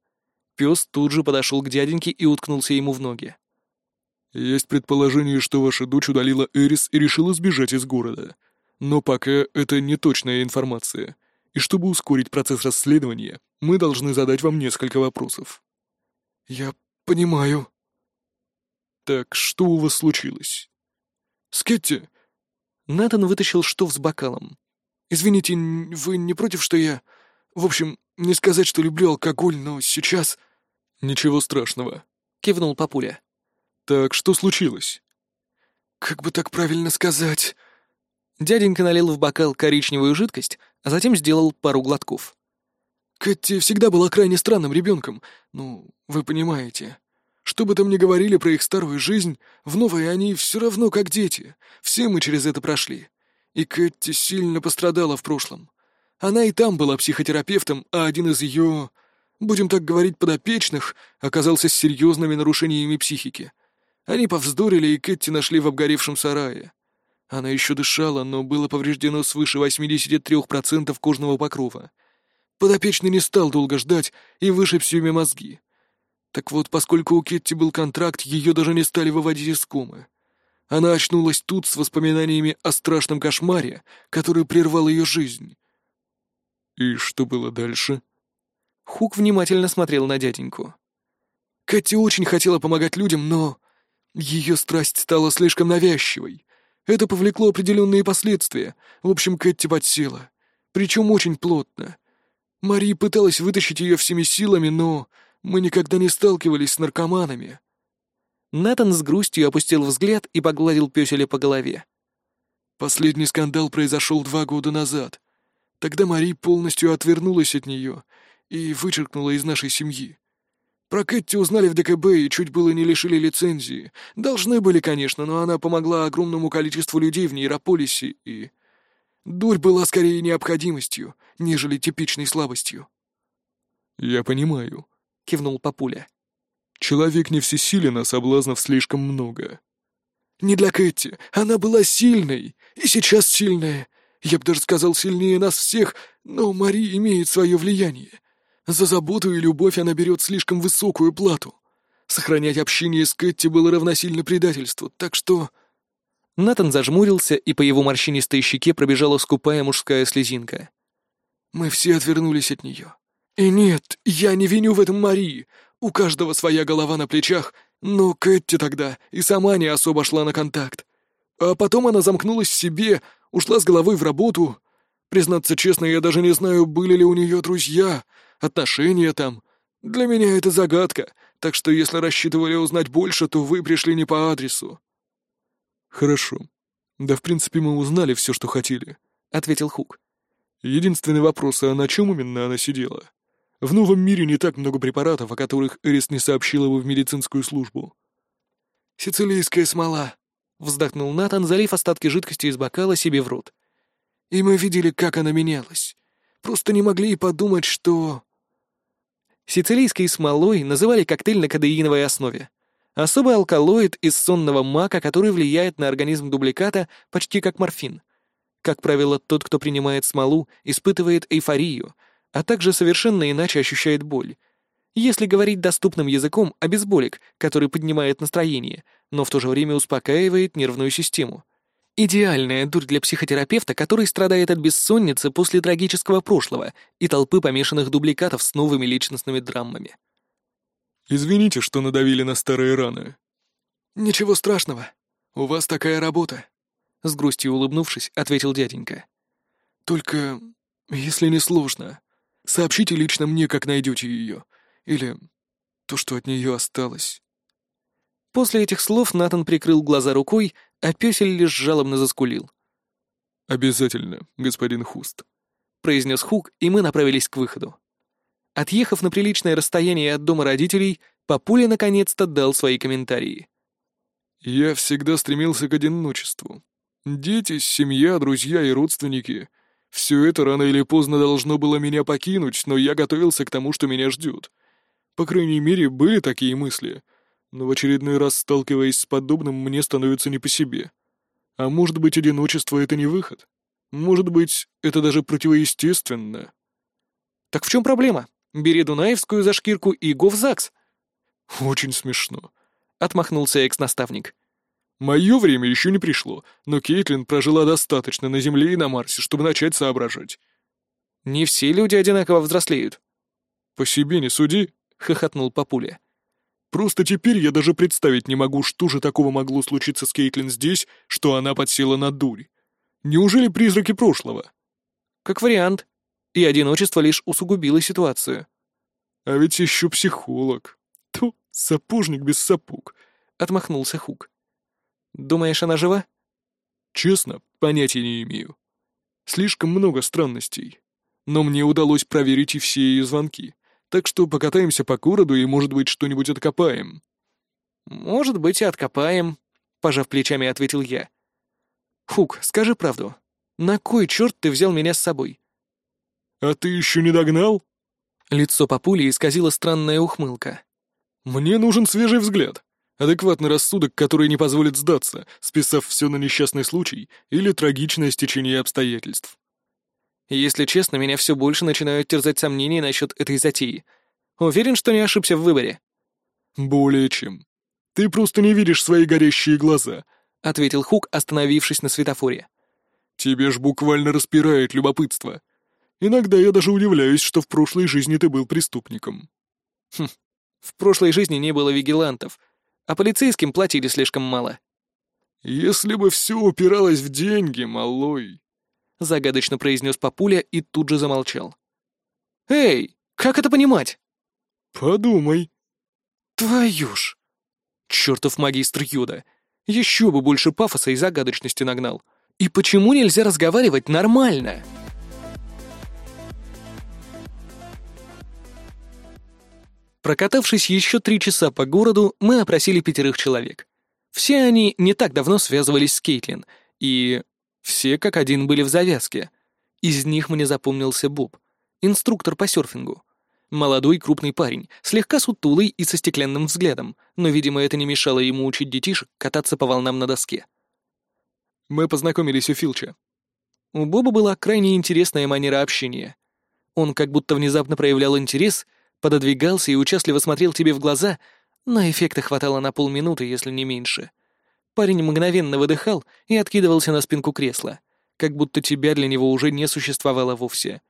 Пес тут же подошел к дяденьке и уткнулся ему в ноги. «Есть предположение, что ваша дочь удалила Эрис и решила сбежать из города. Но пока это не точная информация. И чтобы ускорить процесс расследования, мы должны задать вам несколько вопросов». «Я понимаю». «Так, что у вас случилось?» «Скетти!» Натан вытащил штоф с бокалом. «Извините, вы не против, что я... В общем, не сказать, что люблю алкоголь, но сейчас...» «Ничего страшного», — кивнул папуля. «Так что случилось?» «Как бы так правильно сказать...» Дяденька налил в бокал коричневую жидкость, а затем сделал пару глотков. «Кэти всегда была крайне странным ребенком, ну, вы понимаете. Что бы там ни говорили про их старую жизнь, в новой они все равно как дети. Все мы через это прошли. И Кэти сильно пострадала в прошлом. Она и там была психотерапевтом, а один из ее, будем так говорить, подопечных оказался с серьезными нарушениями психики. Они повздорили, и Кэти нашли в обгоревшем сарае. Она еще дышала, но было повреждено свыше 83% кожного покрова. Подопечный не стал долго ждать и вышиб себе мозги. Так вот, поскольку у Кетти был контракт, ее даже не стали выводить из комы. Она очнулась тут с воспоминаниями о страшном кошмаре, который прервал ее жизнь. «И что было дальше?» Хук внимательно смотрел на дяденьку. Кэти очень хотела помогать людям, но... Ее страсть стала слишком навязчивой. Это повлекло определенные последствия. В общем, Кэти подсела. Причем очень плотно. Мари пыталась вытащить ее всеми силами, но мы никогда не сталкивались с наркоманами. Натан с грустью опустил взгляд и погладил пёселя по голове. Последний скандал произошел два года назад. Тогда Мари полностью отвернулась от нее и вычеркнула из нашей семьи. Про Кэти узнали в ДКБ и чуть было не лишили лицензии. Должны были, конечно, но она помогла огромному количеству людей в нейрополисе, и... Дурь была скорее необходимостью, нежели типичной слабостью. «Я понимаю», — кивнул Папуля. Человек не всесилен, а соблазнов слишком много. Не для Кэти. Она была сильной. И сейчас сильная. Я бы даже сказал, сильнее нас всех, но Мари имеет свое влияние. За заботу и любовь она берет слишком высокую плату. Сохранять общение с Кэти было равносильно предательству, так что... Натан зажмурился, и по его морщинистой щеке пробежала скупая мужская слезинка. Мы все отвернулись от нее. И нет, я не виню в этом Мари. У каждого своя голова на плечах, но Кэти тогда и сама не особо шла на контакт. А потом она замкнулась в себе, ушла с головой в работу. Признаться честно, я даже не знаю, были ли у нее друзья, отношения там. Для меня это загадка, так что если рассчитывали узнать больше, то вы пришли не по адресу». «Хорошо. Да, в принципе, мы узнали все, что хотели», — ответил Хук. «Единственный вопрос, а на чем именно она сидела?» В новом мире не так много препаратов, о которых Эрис не сообщила бы в медицинскую службу. «Сицилийская смола», — вздохнул Натан, залив остатки жидкости из бокала себе в рот. «И мы видели, как она менялась. Просто не могли и подумать, что...» Сицилийской смолой называли коктейль на кадеиновой основе. Особый алкалоид из сонного мака, который влияет на организм дубликата почти как морфин. Как правило, тот, кто принимает смолу, испытывает эйфорию, а также совершенно иначе ощущает боль. Если говорить доступным языком, обезболик, который поднимает настроение, но в то же время успокаивает нервную систему. Идеальная дурь для психотерапевта, который страдает от бессонницы после трагического прошлого и толпы помешанных дубликатов с новыми личностными драмами. «Извините, что надавили на старые раны». «Ничего страшного. У вас такая работа», — с грустью улыбнувшись, ответил дяденька. «Только, если не сложно, сообщите лично мне, как найдете ее. Или то, что от нее осталось». После этих слов Натан прикрыл глаза рукой, а пёсель лишь жалобно заскулил. «Обязательно, господин Хуст», — произнес Хук, и мы направились к выходу. Отъехав на приличное расстояние от дома родителей, Папуля наконец-то дал свои комментарии. «Я всегда стремился к одиночеству. Дети, семья, друзья и родственники. Все это рано или поздно должно было меня покинуть, но я готовился к тому, что меня ждет. По крайней мере, были такие мысли. Но в очередной раз, сталкиваясь с подобным, мне становится не по себе. А может быть, одиночество — это не выход? Может быть, это даже противоестественно?» «Так в чем проблема? Бери Дунаевскую за шкирку и го в ЗАГС». «Очень смешно», — отмахнулся экс-наставник. Мое время еще не пришло, но Кейтлин прожила достаточно на Земле и на Марсе, чтобы начать соображать. Не все люди одинаково взрослеют. По себе не суди, хохотнул Папуля. Просто теперь я даже представить не могу, что же такого могло случиться с Кейтлин здесь, что она подсела на дурь. Неужели призраки прошлого? Как вариант. И одиночество лишь усугубило ситуацию. А ведь еще психолог. Ту, сапожник без сапог. Отмахнулся Хук. Думаешь, она жива? Честно, понятия не имею. Слишком много странностей. Но мне удалось проверить и все ее звонки. Так что покатаемся по городу и, может быть, что-нибудь откопаем. Может быть, и откопаем, пожав плечами, ответил я. Хук, скажи правду. На кой черт ты взял меня с собой? А ты еще не догнал? Лицо папули исказило странная ухмылка. Мне нужен свежий взгляд. Адекватный рассудок, который не позволит сдаться, списав все на несчастный случай или трагичное стечение обстоятельств. Если честно, меня все больше начинают терзать сомнения насчет этой затеи. Уверен, что не ошибся в выборе. Более чем. Ты просто не видишь свои горящие глаза, ответил Хук, остановившись на светофоре. Тебе ж буквально распирает любопытство. Иногда я даже удивляюсь, что в прошлой жизни ты был преступником. Хм, в прошлой жизни не было вигилантов, а полицейским платили слишком мало. «Если бы все упиралось в деньги, малой», — загадочно произнес папуля и тут же замолчал. «Эй, как это понимать?» «Подумай». «Твою ж!» Чертов магистр Юда. Еще бы больше пафоса и загадочности нагнал. И почему нельзя разговаривать нормально?» Прокатавшись еще три часа по городу, мы опросили пятерых человек. Все они не так давно связывались с Кейтлин, и все как один были в завязке. Из них мне запомнился Боб, инструктор по серфингу. Молодой крупный парень, слегка сутулый и со стеклянным взглядом, но, видимо, это не мешало ему учить детишек кататься по волнам на доске. Мы познакомились у Филча. У Боба была крайне интересная манера общения. Он как будто внезапно проявлял интерес — пододвигался и участливо смотрел тебе в глаза, но эффекта хватало на полминуты, если не меньше. Парень мгновенно выдыхал и откидывался на спинку кресла, как будто тебя для него уже не существовало вовсе.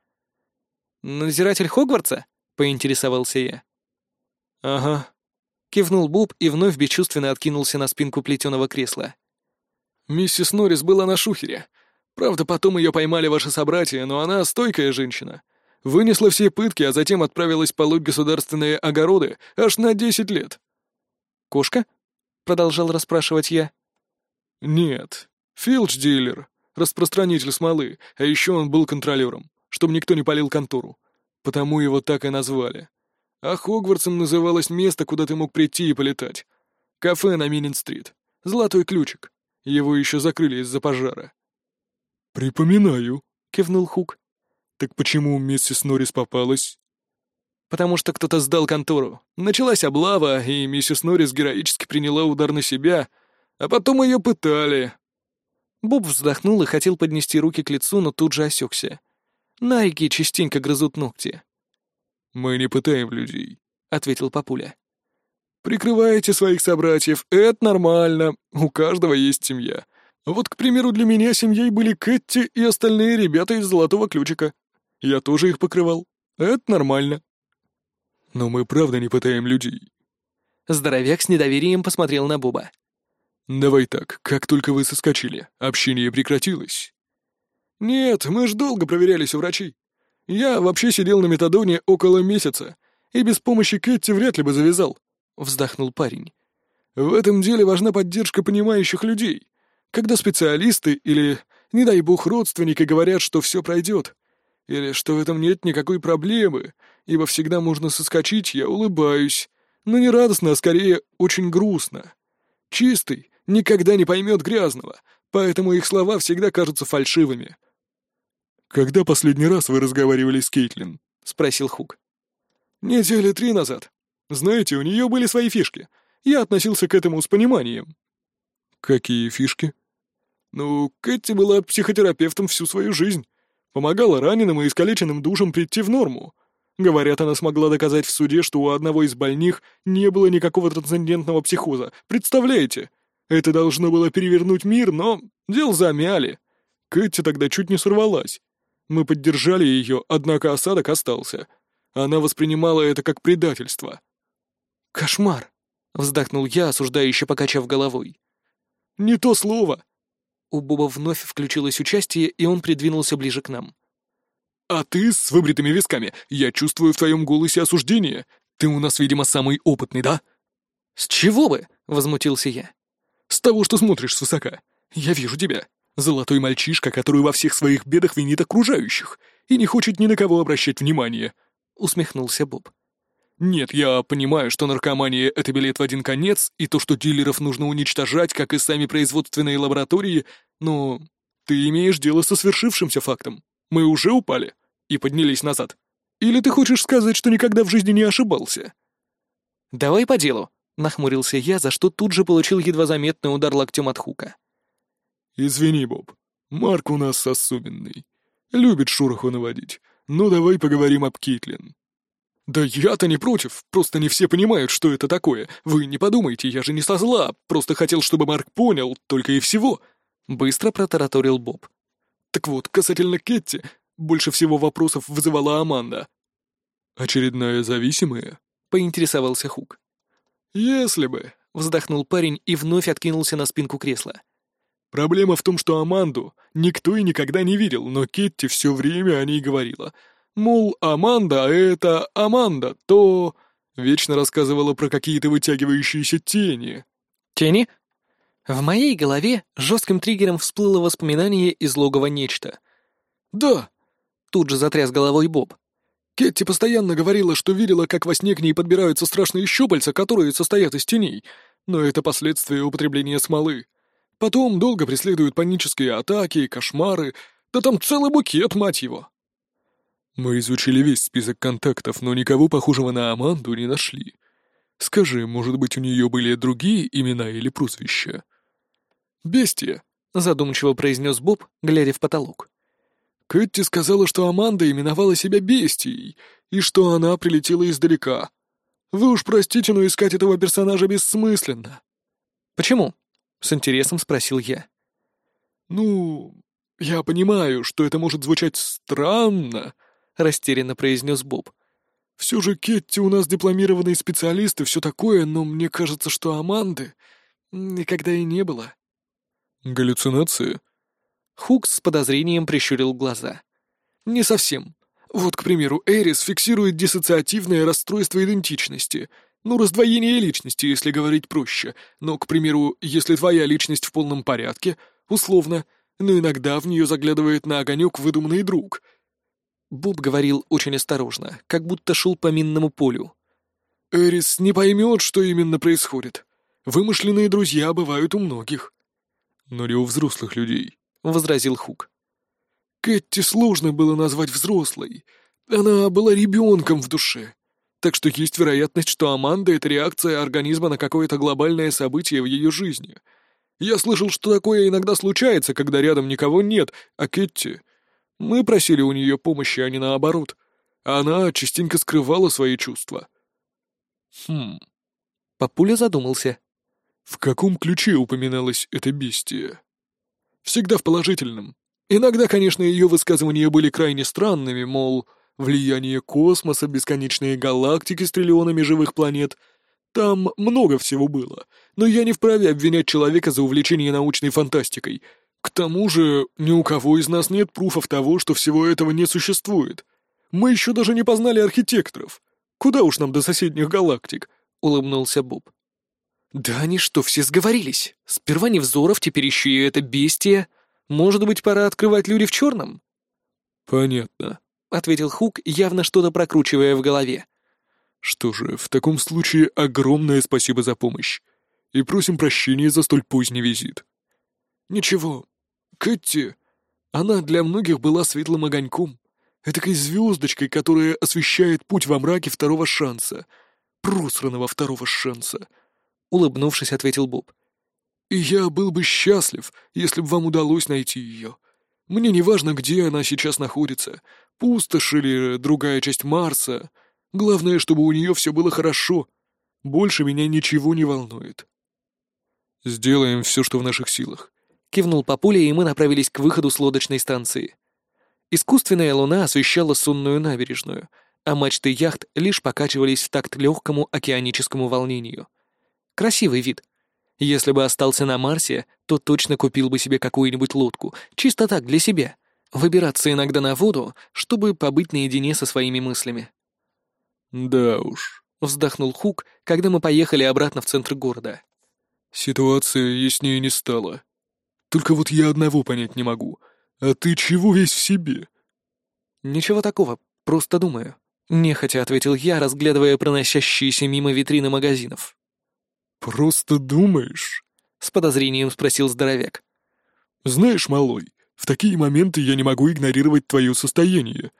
«Надзиратель Хогвартса?» — поинтересовался я. «Ага», — кивнул Боб и вновь бесчувственно откинулся на спинку плетеного кресла. «Миссис Норрис была на шухере. Правда, потом ее поймали ваши собратья, но она стойкая женщина. Вынесла все пытки, а затем отправилась полоть государственные огороды аж на десять лет. «Кошка?» — продолжал расспрашивать я. «Нет. Филч дилер, распространитель смолы, а еще он был контролером, чтобы никто не полил контору. Потому его так и назвали. А Хогвартсом называлось место, куда ты мог прийти и полетать. Кафе на Минин-стрит. Золотой ключик. Его еще закрыли из-за пожара». «Припоминаю», — кивнул Хук. «Так почему миссис Норрис попалась?» потому что кто-то сдал контору. Началась облава, и миссис Норрис героически приняла удар на себя, а потом ее пытали. Боб вздохнул и хотел поднести руки к лицу, но тут же осекся. Найки частенько грызут ногти. «Мы не пытаем людей», — ответил папуля. «Прикрываете своих собратьев, это нормально, у каждого есть семья. Вот, к примеру, для меня семьей были Кэтти и остальные ребята из Золотого Ключика. Я тоже их покрывал. Это нормально». «Но мы правда не пытаем людей». Здоровяк с недоверием посмотрел на Боба. «Давай так, как только вы соскочили, общение прекратилось?» «Нет, мы ж долго проверялись у врачей. Я вообще сидел на метадоне около месяца, и без помощи Кэти вряд ли бы завязал», — вздохнул парень. «В этом деле важна поддержка понимающих людей. Когда специалисты или, не дай бог, родственники говорят, что все пройдет, или что в этом нет никакой проблемы, ибо всегда можно соскочить, я улыбаюсь. Но не радостно, а скорее очень грустно. Чистый, никогда не поймет грязного, поэтому их слова всегда кажутся фальшивыми. «Когда последний раз вы разговаривали с Кейтлин?» — спросил Хук. «Недели три назад. Знаете, у нее были свои фишки. Я относился к этому с пониманием». «Какие фишки?» «Ну, Кэти была психотерапевтом всю свою жизнь. Помогала раненым и искалеченным душам прийти в норму. Говорят, она смогла доказать в суде, что у одного из больных не было никакого трансцендентного психоза. Представляете? Это должно было перевернуть мир, но дел замяли. Кэти тогда чуть не сорвалась. Мы поддержали ее, однако осадок остался. Она воспринимала это как предательство. «Кошмар!» — вздохнул я, осуждающе покачав головой. «Не то слово!» У Боба вновь включилось участие, и он придвинулся ближе к нам. «А ты с выбритыми висками. Я чувствую в твоем голосе осуждение. Ты у нас, видимо, самый опытный, да?» «С чего бы?» — возмутился я. «С того, что смотришь свысока. Я вижу тебя. Золотой мальчишка, который во всех своих бедах винит окружающих и не хочет ни на кого обращать внимание», — усмехнулся Боб. «Нет, я понимаю, что наркомания — это билет в один конец, и то, что дилеров нужно уничтожать, как и сами производственные лаборатории, но ты имеешь дело со свершившимся фактом. Мы уже упали и поднялись назад. Или ты хочешь сказать, что никогда в жизни не ошибался?» «Давай по делу», — нахмурился я, за что тут же получил едва заметный удар локтем от Хука. «Извини, Боб, Марк у нас особенный. Любит шороху наводить. Ну, давай поговорим об Китлин». «Да я-то не против, просто не все понимают, что это такое. Вы не подумайте, я же не со зла, просто хотел, чтобы Марк понял, только и всего». Быстро протараторил Боб. «Так вот, касательно Кетти, больше всего вопросов вызывала Аманда». «Очередная зависимая?» — поинтересовался Хук. «Если бы», — вздохнул парень и вновь откинулся на спинку кресла. Проблема в том, что Аманду никто и никогда не видел, но Кетти все время о ней говорила. Мол, Аманда — это Аманда, то... Вечно рассказывала про какие-то вытягивающиеся тени. Тени? В моей голове жестким триггером всплыло воспоминание из логова нечто. «Да!» — тут же затряс головой Боб. Кетти постоянно говорила, что видела, как во сне к ней подбираются страшные щупальца, которые состоят из теней, но это последствия употребления смолы. Потом долго преследуют панические атаки, кошмары, да там целый букет, мать его. Мы изучили весь список контактов, но никого похожего на Аманду не нашли. Скажи, может быть, у нее были другие имена или прозвища? «Бестия», — задумчиво произнес Боб, глядя в потолок. Кэти сказала, что Аманда именовала себя Бестией, и что она прилетела издалека. Вы уж простите, но искать этого персонажа бессмысленно. Почему? — с интересом спросил я. «Ну, я понимаю, что это может звучать странно», — растерянно произнес Боб. «Все же Кетти у нас дипломированный специалист и все такое, но мне кажется, что Аманды никогда и не было». «Галлюцинации?» Хукс с подозрением прищурил глаза. «Не совсем. Вот, к примеру, Эрис фиксирует диссоциативное расстройство идентичности — ну, раздвоение личности, если говорить проще. Но, к примеру, если твоя личность в полном порядке, условно, но иногда в нее заглядывает на огонек выдуманный друг. Боб говорил очень осторожно, как будто шел по минному полю. Эрис не поймет, что именно происходит. Вымышленные друзья бывают у многих. Но не у взрослых людей, — возразил Хук. Кэти сложно было назвать взрослой. Она была ребенком в душе. так что есть вероятность, что Аманда — это реакция организма на какое-то глобальное событие в ее жизни. Я слышал, что такое иногда случается, когда рядом никого нет, а Кетти... Мы просили у нее помощи, а не наоборот. Она частенько скрывала свои чувства. Хм. Папуля задумался. В каком ключе упоминалось это бестие? Всегда в положительном. Иногда, конечно, ее высказывания были крайне странными, мол, влияние космоса, бесконечные галактики с триллионами живых планет. Там много всего было, но я не вправе обвинять человека за увлечение научной фантастикой. К тому же, ни у кого из нас нет пруфов того, что всего этого не существует. Мы еще даже не познали архитекторов. Куда уж нам до соседних галактик?» — улыбнулся Боб. «Да они что, все сговорились? Сперва Невзоров, теперь еще и это бестие. Может быть, пора открывать люди в черном?» «Понятно», — ответил Хук, явно что-то прокручивая в голове. «Что же, в таком случае огромное спасибо за помощь. И просим прощения за столь поздний визит». «Ничего, Кэти, она для многих была светлым огоньком, этакой звездочкой, которая освещает путь во мраке второго шанса, просранного второго шанса», — улыбнувшись, ответил Боб. «И я был бы счастлив, если бы вам удалось найти ее. Мне не важно, где она сейчас находится, пустошь или другая часть Марса. Главное, чтобы у нее все было хорошо. Больше меня ничего не волнует». «Сделаем все, что в наших силах», — кивнул Папуля, и мы направились к выходу с лодочной станции. Искусственная луна освещала сонную набережную, а мачты яхт лишь покачивались в такт легкому океаническому волнению. Красивый вид. Если бы остался на Марсе, то точно купил бы себе какую-нибудь лодку, чисто так, для себя. Выбираться иногда на воду, чтобы побыть наедине со своими мыслями. «Да уж», — вздохнул Хук, когда мы поехали обратно в центр города. «Ситуация яснее не стала. Только вот я одного понять не могу. А ты чего весь в себе?» «Ничего такого, просто думаю», — нехотя ответил я, разглядывая проносящиеся мимо витрины магазинов. «Просто думаешь?» — с подозрением спросил здоровяк. «Знаешь, малой, в такие моменты я не могу игнорировать твое состояние.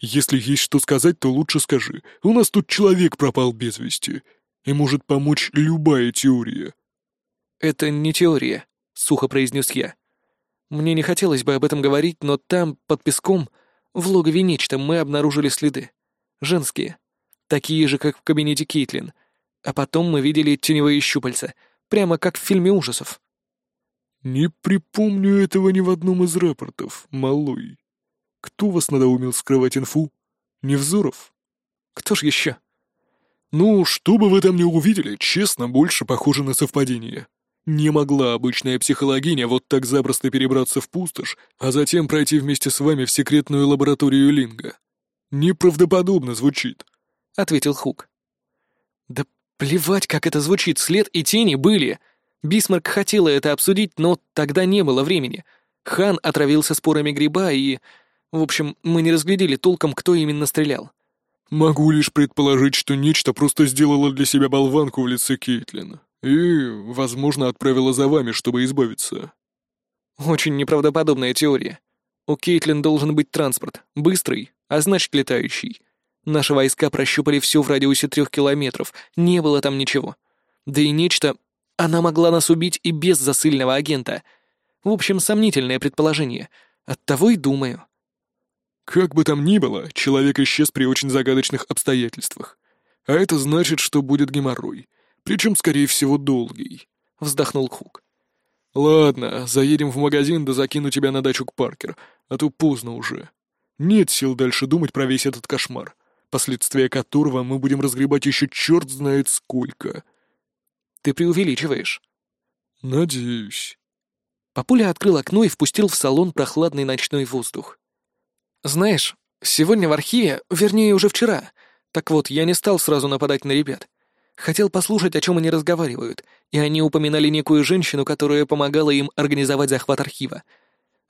Если есть что сказать, то лучше скажи. У нас тут человек пропал без вести, и может помочь любая теория». «Это не теория», — сухо произнес я. «Мне не хотелось бы об этом говорить, но там, под песком, в логове нечто, мы обнаружили следы. Женские. Такие же, как в кабинете Кейтлин. А потом мы видели теневые щупальца, прямо как в фильме ужасов». «Не припомню этого ни в одном из рапортов, малой. Кто вас надоумил скрывать инфу? Невзоров?» «Кто ж еще?» «Ну, что бы вы там не увидели, честно, больше похоже на совпадение. Не могла обычная психологиня вот так запросто перебраться в пустошь, а затем пройти вместе с вами в секретную лабораторию Линга. Неправдоподобно звучит», — ответил Хук. «Да плевать, как это звучит, след и тени были. Бисмарк хотела это обсудить, но тогда не было времени. Хан отравился спорами гриба и... В общем, мы не разглядели толком, кто именно стрелял». «Могу лишь предположить, что нечто просто сделало для себя болванку в лице Кейтлин», и, возможно, отправила за вами, чтобы избавиться. Очень неправдоподобная теория. У Кейтлин должен быть транспорт, быстрый, а значит летающий. Наши войска прощупали все в радиусе трех километров, не было там ничего. Да и нечто... Она могла нас убить и без засыльного агента. В общем, сомнительное предположение. Оттого и думаю. Как бы там ни было, человек исчез при очень загадочных обстоятельствах. А это значит, что будет геморрой причем, скорее всего, долгий», — вздохнул Хук. «Ладно, заедем в магазин да закину тебя на дачу к Паркер, а то поздно уже. Нет сил дальше думать про весь этот кошмар, последствия которого мы будем разгребать еще черт знает сколько». «Ты преувеличиваешь». «Надеюсь». Папуля открыл окно и впустил в салон прохладный ночной воздух. «Знаешь, сегодня в архиве, вернее, уже вчера, так вот, я не стал сразу нападать на ребят. Хотел послушать, о чем они разговаривают, и они упоминали некую женщину, которая помогала им организовать захват архива.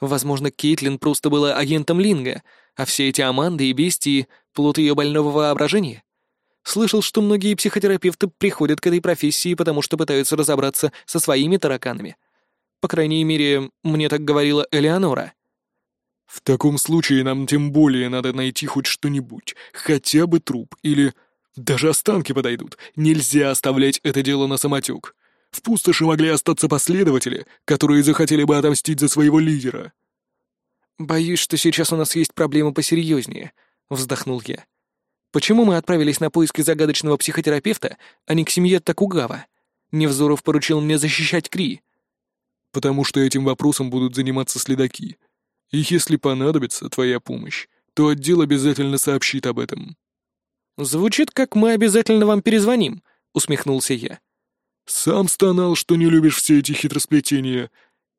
Возможно, Кейтлин просто была агентом Линга, а все эти Аманды и бестии — плод ее больного воображения. Слышал, что многие психотерапевты приходят к этой профессии, потому что пытаются разобраться со своими тараканами. По крайней мере, мне так говорила Элеонора. «В таком случае нам тем более надо найти хоть что-нибудь, хотя бы труп или Даже останки подойдут. Нельзя оставлять это дело на самотек. В пустоши могли остаться последователи, которые захотели бы отомстить за своего лидера. «Боюсь, что сейчас у нас есть проблемы посерьезнее», — вздохнул я. «Почему мы отправились на поиски загадочного психотерапевта, а не к семье Такугава? Невзоров поручил мне защищать Кри». «Потому что этим вопросом будут заниматься следаки. И если понадобится твоя помощь, то отдел обязательно сообщит об этом». «Звучит, как мы обязательно вам перезвоним», — усмехнулся я. «Сам стонал, что не любишь все эти хитросплетения.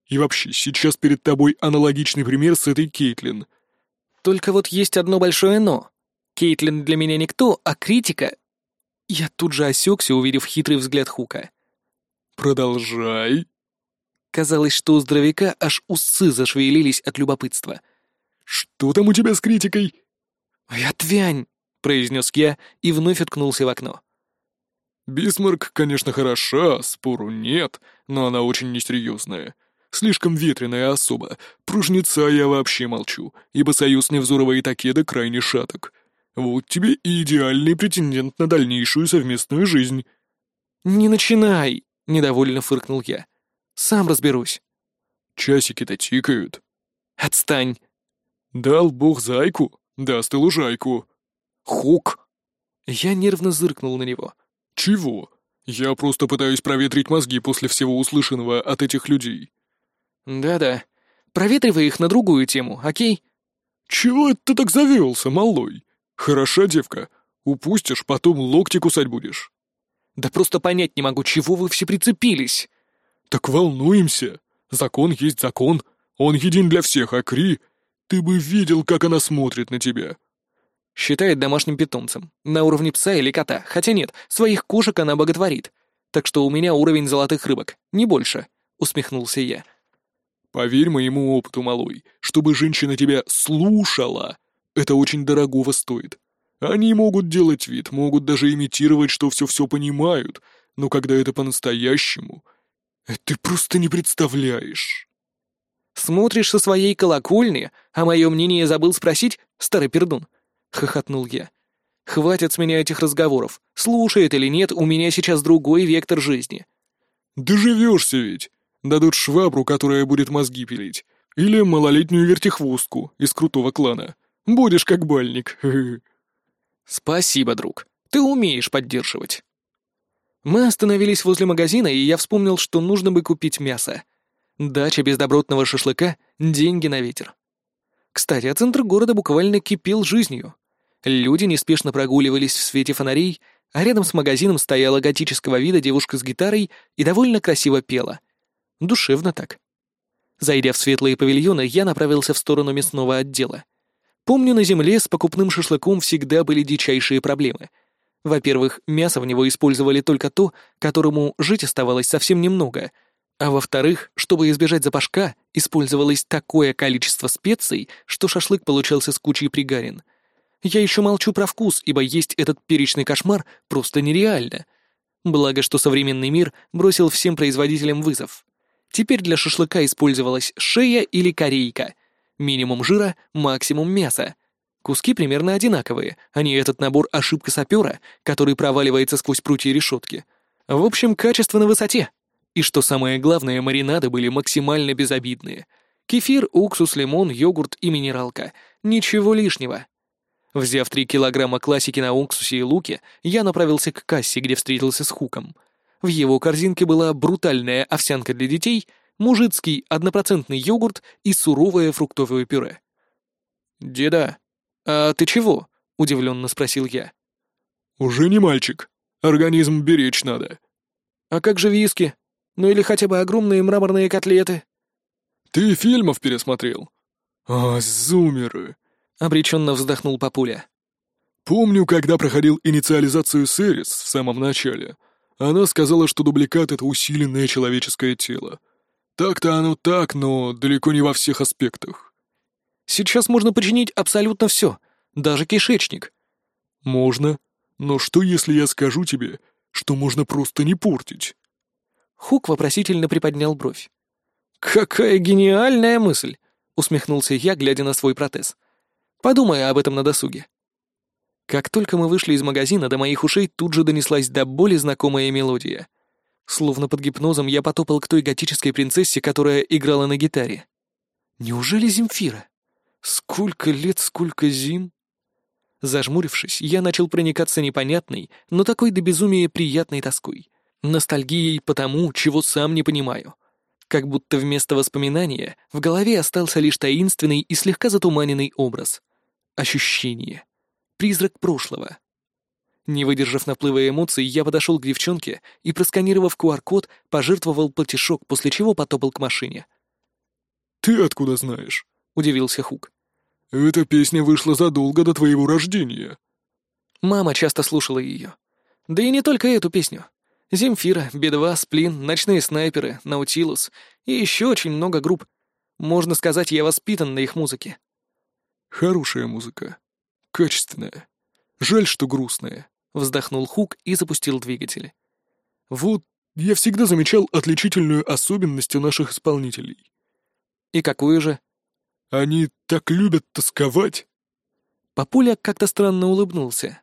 И вообще, сейчас перед тобой аналогичный пример с этой Кейтлин». «Только вот есть одно большое «но». Кейтлин для меня никто, а критика...» Я тут же осекся, увидев хитрый взгляд Хука. «Продолжай». Казалось, что у здоровяка аж усы зашевелились от любопытства. «Что там у тебя с критикой?» «Я твянь!» Произнес я и вновь уткнулся в окно. «Бисмарк, конечно, хороша, спору нет, но она очень несерьезная. Слишком ветреная особа. Пружница я вообще молчу, ибо союз Невзорова и Такеда крайне шаток. Вот тебе и идеальный претендент на дальнейшую совместную жизнь». «Не начинай!» — недовольно фыркнул я. «Сам разберусь». «Часики-то тикают». «Отстань!» «Дал бог зайку, даст и лужайку». «Хук!» Я нервно зыркнул на него. «Чего? Я просто пытаюсь проветрить мозги после всего услышанного от этих людей». «Да-да. Проветривай их на другую тему, окей?» «Чего это ты так завелся, малой? Хороша девка. Упустишь, потом локти кусать будешь». «Да просто понять не могу, чего вы все прицепились?» «Так волнуемся. Закон есть закон. Он един для всех, а Кри... Ты бы видел, как она смотрит на тебя. Считает домашним питомцем. На уровне пса или кота. Хотя нет, своих кошек она боготворит. Так что у меня уровень золотых рыбок. Не больше. Усмехнулся я. Поверь моему опыту, малой, чтобы женщина тебя слушала, это очень дорогого стоит. Они могут делать вид, могут даже имитировать, что все-все понимают, но когда это по-настоящему, э, ты просто не представляешь. Смотришь со своей колокольни, а мое мнение забыл спросить, старый пердун? — хохотнул я. «Хватит с меня этих разговоров. Слушает или нет, у меня сейчас другой вектор жизни». «Доживешься ведь. Дадут швабру, которая будет мозги пилить. Или малолетнюю вертихвостку из крутого клана. Будешь как бальник». *laughs* «Спасибо, друг. Ты умеешь поддерживать». Мы остановились возле магазина, и я вспомнил, что нужно бы купить мясо. Дача без добротного шашлыка — деньги на ветер. Кстати, а центр города буквально кипел жизнью. Люди неспешно прогуливались в свете фонарей, а рядом с магазином стояла готического вида девушка с гитарой и довольно красиво пела. Душевно так. Зайдя в светлые павильоны, я направился в сторону мясного отдела. Помню, на земле с покупным шашлыком всегда были дичайшие проблемы. Во-первых, мясо в него использовали только то, которому жить оставалось совсем немного. А во-вторых, чтобы избежать запашка, использовалось такое количество специй, что шашлык получался с кучей пригарин — я еще молчу про вкус, ибо есть этот перечный кошмар просто нереально. Благо, что современный мир бросил всем производителям вызов. Теперь для шашлыка использовалась шея или корейка. Минимум жира, максимум мяса. Куски примерно одинаковые, а не этот набор ошибка сапера, который проваливается сквозь прутья решетки. В общем, качество на высоте. И что самое главное, маринады были максимально безобидные. Кефир, уксус, лимон, йогурт и минералка. Ничего лишнего. Взяв три килограмма классики на уксусе и луке, я направился к кассе, где встретился с Хуком. В его корзинке была брутальная овсянка для детей, мужицкий однопроцентный йогурт и суровое фруктовое пюре. «Деда, а ты чего?» — удивленно спросил я. «Уже не мальчик. Организм беречь надо». «А как же виски? Ну или хотя бы огромные мраморные котлеты?» «Ты фильмов пересмотрел?» «А, зумеры!» — обреченно вздохнул папуля. «Помню, когда проходил инициализацию Сэрис в самом начале. Она сказала, что дубликат — это усиленное человеческое тело. Так-то оно так, но далеко не во всех аспектах». «Сейчас можно починить абсолютно все, даже кишечник». «Можно. Но что, если я скажу тебе, что можно просто не портить?» Хук вопросительно приподнял бровь. «Какая гениальная мысль!» — усмехнулся я, глядя на свой протез. Подумай об этом на досуге». Как только мы вышли из магазина, до моих ушей тут же донеслась до боли знакомая мелодия. Словно под гипнозом я потопал к той готической принцессе, которая играла на гитаре. Неужели Земфира? Сколько лет, сколько зим? Зажмурившись, я начал проникаться непонятной, но такой до безумия приятной тоской. Ностальгией по тому, чего сам не понимаю. Как будто вместо воспоминания в голове остался лишь таинственный и слегка затуманенный образ. Ощущение. Призрак прошлого. Не выдержав наплыва эмоций, я подошел к девчонке и, просканировав QR-код, пожертвовал платежок, после чего потопал к машине. «Ты откуда знаешь?» — удивился Хук. «Эта песня вышла задолго до твоего рождения». Мама часто слушала ее. Да и не только эту песню. Земфира, Би-2, Сплин, Ночные снайперы, Наутилус и еще очень много групп. Можно сказать, я воспитан на их музыке. Хорошая музыка. Качественная. Жаль, что грустная. Вздохнул Хук и запустил двигатель. Вот я всегда замечал отличительную особенность у наших исполнителей. И какую же? Они так любят тосковать. Папуля как-то странно улыбнулся.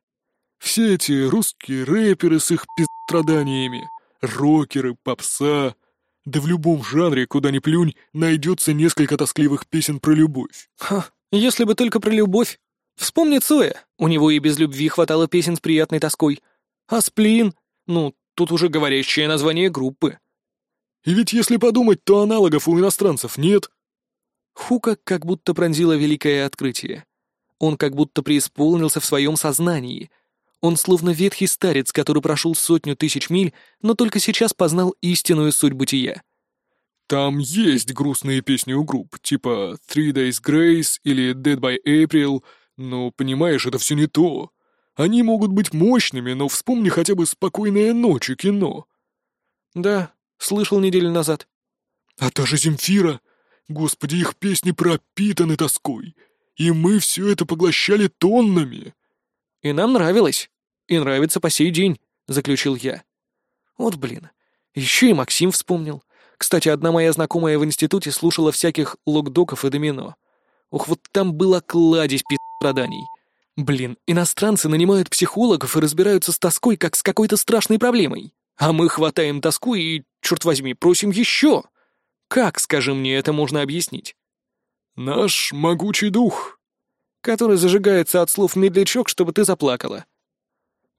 Все эти русские рэперы с их пизд-страданиями, рокеры, попса. Да в любом жанре, куда ни плюнь, найдется несколько тоскливых песен про любовь. Ха, если бы только про любовь. Вспомни Цоя, у него и без любви хватало песен с приятной тоской. А сплин? Ну, тут уже говорящее название группы. И ведь если подумать, то аналогов у иностранцев нет. Хука как будто пронзило великое открытие. Он как будто преисполнился в своем сознании. Он словно ветхий старец, который прошел сотню тысяч миль, но только сейчас познал истинную суть бытия. Там есть грустные песни у групп, типа «Three Days Grace» или «Dead by April», но, понимаешь, это все не то. Они могут быть мощными, но вспомни хотя бы «Спокойная ночь» и кино. Да, слышал неделю назад. А та же Земфира — Господи, их песни пропитаны тоской, и мы все это поглощали тоннами. И нам нравилось, и нравится по сей день, заключил я. Вот блин, еще и Максим вспомнил. Кстати, одна моя знакомая в институте слушала всяких локдоков и домино. Ух, вот там была кладезь пи*** страданий. Блин, иностранцы нанимают психологов и разбираются с тоской, как с какой-то страшной проблемой. А мы хватаем тоску и, черт возьми, просим еще. Как, скажи мне, это можно объяснить? Наш могучий дух, который зажигается от слов медлячок, чтобы ты заплакала.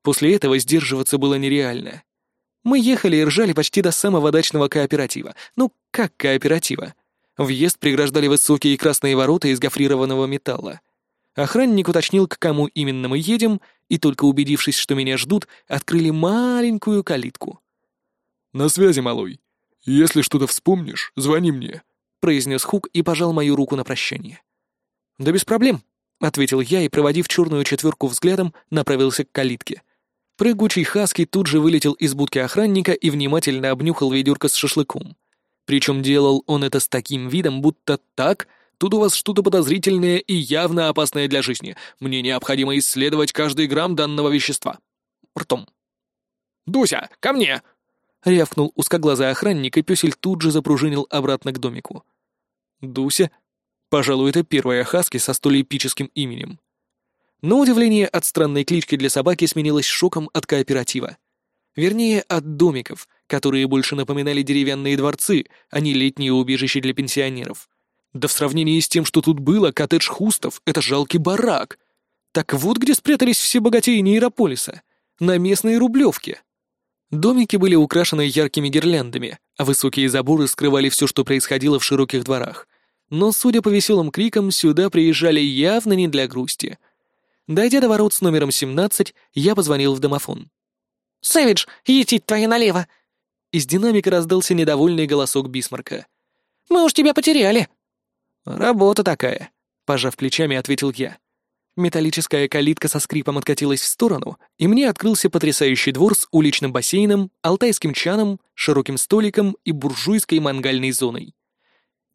После этого сдерживаться было нереально. Мы ехали и ржали почти до самого дачного кооператива. Ну, как кооператива? Въезд преграждали высокие красные ворота из гофрированного металла. Охранник уточнил, к кому именно мы едем, и только убедившись, что меня ждут, открыли маленькую калитку. «На связи, малой. «Если что-то вспомнишь, звони мне», — произнес Хук и пожал мою руку на прощание. «Да без проблем», — ответил я и, проводив черную четверку взглядом, направился к калитке. Прыгучий хаски тут же вылетел из будки охранника и внимательно обнюхал ведерко с шашлыком. Причем делал он это с таким видом, будто так, тут у вас что-то подозрительное и явно опасное для жизни. Мне необходимо исследовать каждый грамм данного вещества. Ртом. «Дуся, ко мне!» Рявкнул узкоглазый охранник, и пёсель тут же запружинил обратно к домику. Дуся? Пожалуй, это первая хаски со столь эпическим именем. Но удивление от странной клички для собаки сменилось шоком от кооператива. Вернее, от домиков, которые больше напоминали деревянные дворцы, а не летние убежища для пенсионеров. Да в сравнении с тем, что тут было, коттедж Хустов — это жалкий барак. Так вот где спрятались все богатеи Нейрополиса. На местной Рублевке. Домики были украшены яркими гирляндами, а высокие заборы скрывали все, что происходило в широких дворах. Но, судя по веселым крикам, сюда приезжали явно не для грусти. Дойдя до ворот с номером 17, я позвонил в домофон. «Сэвидж, идти твои налево!» Из динамика раздался недовольный голосок Бисмарка. «Мы уж тебя потеряли!» «Работа такая», — пожав плечами, ответил я. Металлическая калитка со скрипом откатилась в сторону, и мне открылся потрясающий двор с уличным бассейном, алтайским чаном, широким столиком и буржуйской мангальной зоной.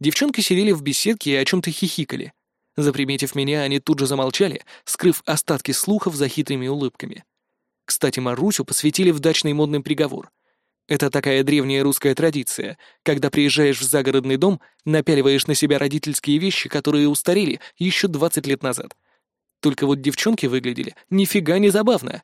Девчонки сидели в беседке и о чем-то хихикали. Заприметив меня, они тут же замолчали, скрыв остатки слухов за хитрыми улыбками. Кстати, Марусю посвятили в дачный модный приговор. Это такая древняя русская традиция, когда приезжаешь в загородный дом, напяливаешь на себя родительские вещи, которые устарели еще 20 лет назад — Только вот девчонки выглядели нифига не забавно.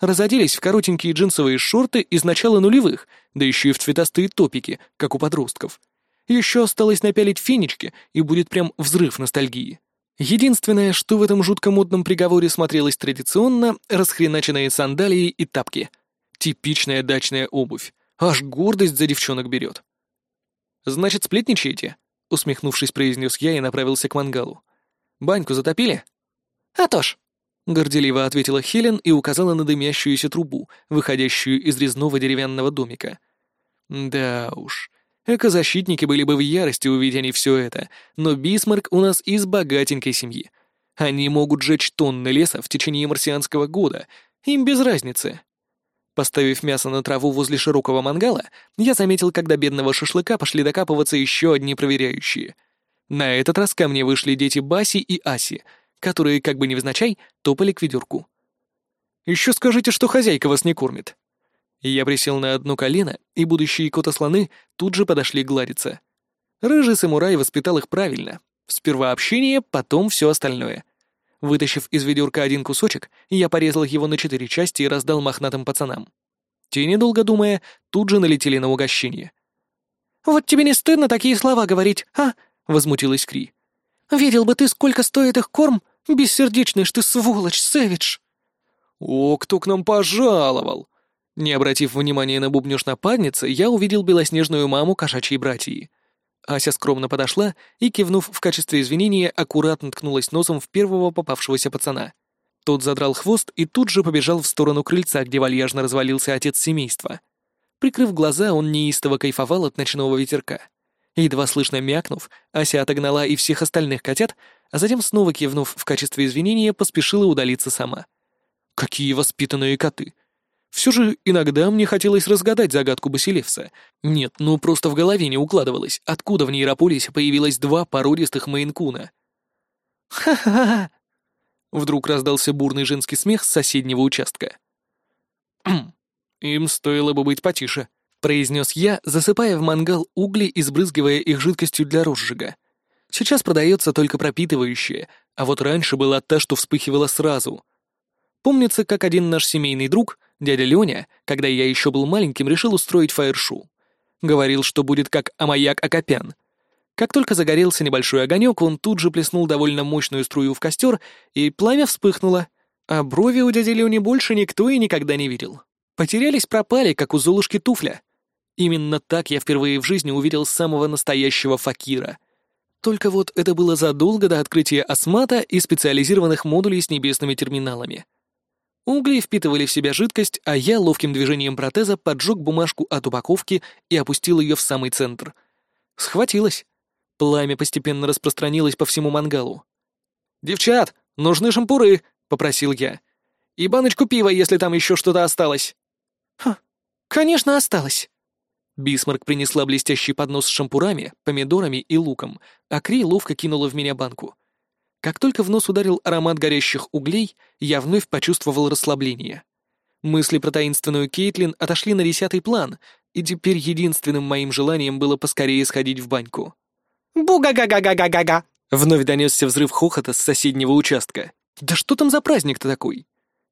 Разоделись в коротенькие джинсовые шорты из начала нулевых, да еще и в цветастые топики, как у подростков. Еще осталось напялить фенечки, и будет прям взрыв ностальгии. Единственное, что в этом жутко модном приговоре смотрелось традиционно, расхреначенные сандалии и тапки. Типичная дачная обувь. Аж гордость за девчонок берет. «Значит, сплетничаете?» — усмехнувшись, произнес я и направился к мангалу. «Баньку затопили?» «А то ж!» — горделиво ответила Хелен и указала на дымящуюся трубу, выходящую из резного деревянного домика. «Да уж, Экозащитники были бы в ярости, увидя они все это, но Бисмарк у нас из богатенькой семьи. Они могут жечь тонны леса в течение марсианского года, им без разницы. Поставив мясо на траву возле широкого мангала, я заметил, когда бедного шашлыка пошли докапываться еще одни проверяющие. На этот раз ко мне вышли дети Баси и Аси, которые, как бы невзначай, топали к ведерку. «Еще скажите, что хозяйка вас не кормит», я присел на одно колено, и будущие котослоны тут же подошли гладиться. Рыжий самурай воспитал их правильно. Сперва общение, потом все остальное. Вытащив из ведерка один кусочек, я порезал его на четыре части и раздал мохнатым пацанам. Те, недолго думая, тут же налетели на угощение. «Вот тебе не стыдно такие слова говорить, а?» — возмутилась Кри. «Видел бы ты, сколько стоит их корм? Бессердечный ж ты сволочь, Сэвидж!» «О, кто к нам пожаловал!» Не обратив внимания на бубнёж нападницы, я увидел белоснежную маму кошачьей братьи. Ася скромно подошла и, кивнув в качестве извинения, аккуратно ткнулась носом в первого попавшегося пацана. Тот задрал хвост и тут же побежал в сторону крыльца, где вальяжно развалился отец семейства. Прикрыв глаза, он неистово кайфовал от ночного ветерка. Едва слышно мякнув, Ася отогнала и всех остальных котят, а затем, снова кивнув в качестве извинения, поспешила удалиться сама. «Какие воспитанные коты!» Все же иногда мне хотелось разгадать загадку Басилевса. Нет, ну просто в голове не укладывалось, откуда в нейрополисе появилось два породистых мейнкуна. «Ха-ха-ха!» Вдруг раздался бурный женский смех с соседнего участка. «Им стоило бы быть потише», — произнес я, засыпая в мангал угли и сбрызгивая их жидкостью для розжига. Сейчас продается только пропитывающая, а вот раньше была та, что вспыхивала сразу. Помнится, как один наш семейный друг — Дядя Леня, когда я еще был маленьким, решил устроить фаер-шоу. Говорил, что будет как Амаяк Акопян. Как только загорелся небольшой огонек, он тут же плеснул довольно мощную струю в костер, и пламя вспыхнуло. А брови у дяди Лени больше никто и никогда не видел. Потерялись-пропали, как у Золушки туфля. Именно так я впервые в жизни увидел самого настоящего факира. Только вот это было задолго до открытия осмата и специализированных модулей с небесными терминалами. Угли впитывали в себя жидкость, а я ловким движением протеза поджег бумажку от упаковки и опустил ее в самый центр. Схватилось. Пламя постепенно распространилось по всему мангалу. «Девчат, нужны шампуры!» — попросил я. «И баночку пива, если там еще что-то осталось». «Ха, конечно, осталось». Бисмарк принесла блестящий поднос с шампурами, помидорами и луком, а Кри ловко кинула в меня банку. Как только в нос ударил аромат горящих углей, я вновь почувствовал расслабление. Мысли про таинственную Кейтлин отошли на десятый план, и теперь единственным моим желанием было поскорее сходить в баньку. «Буга-га-га-га-га-га!» Вновь донесся взрыв хохота с соседнего участка. «Да что там за праздник-то такой?»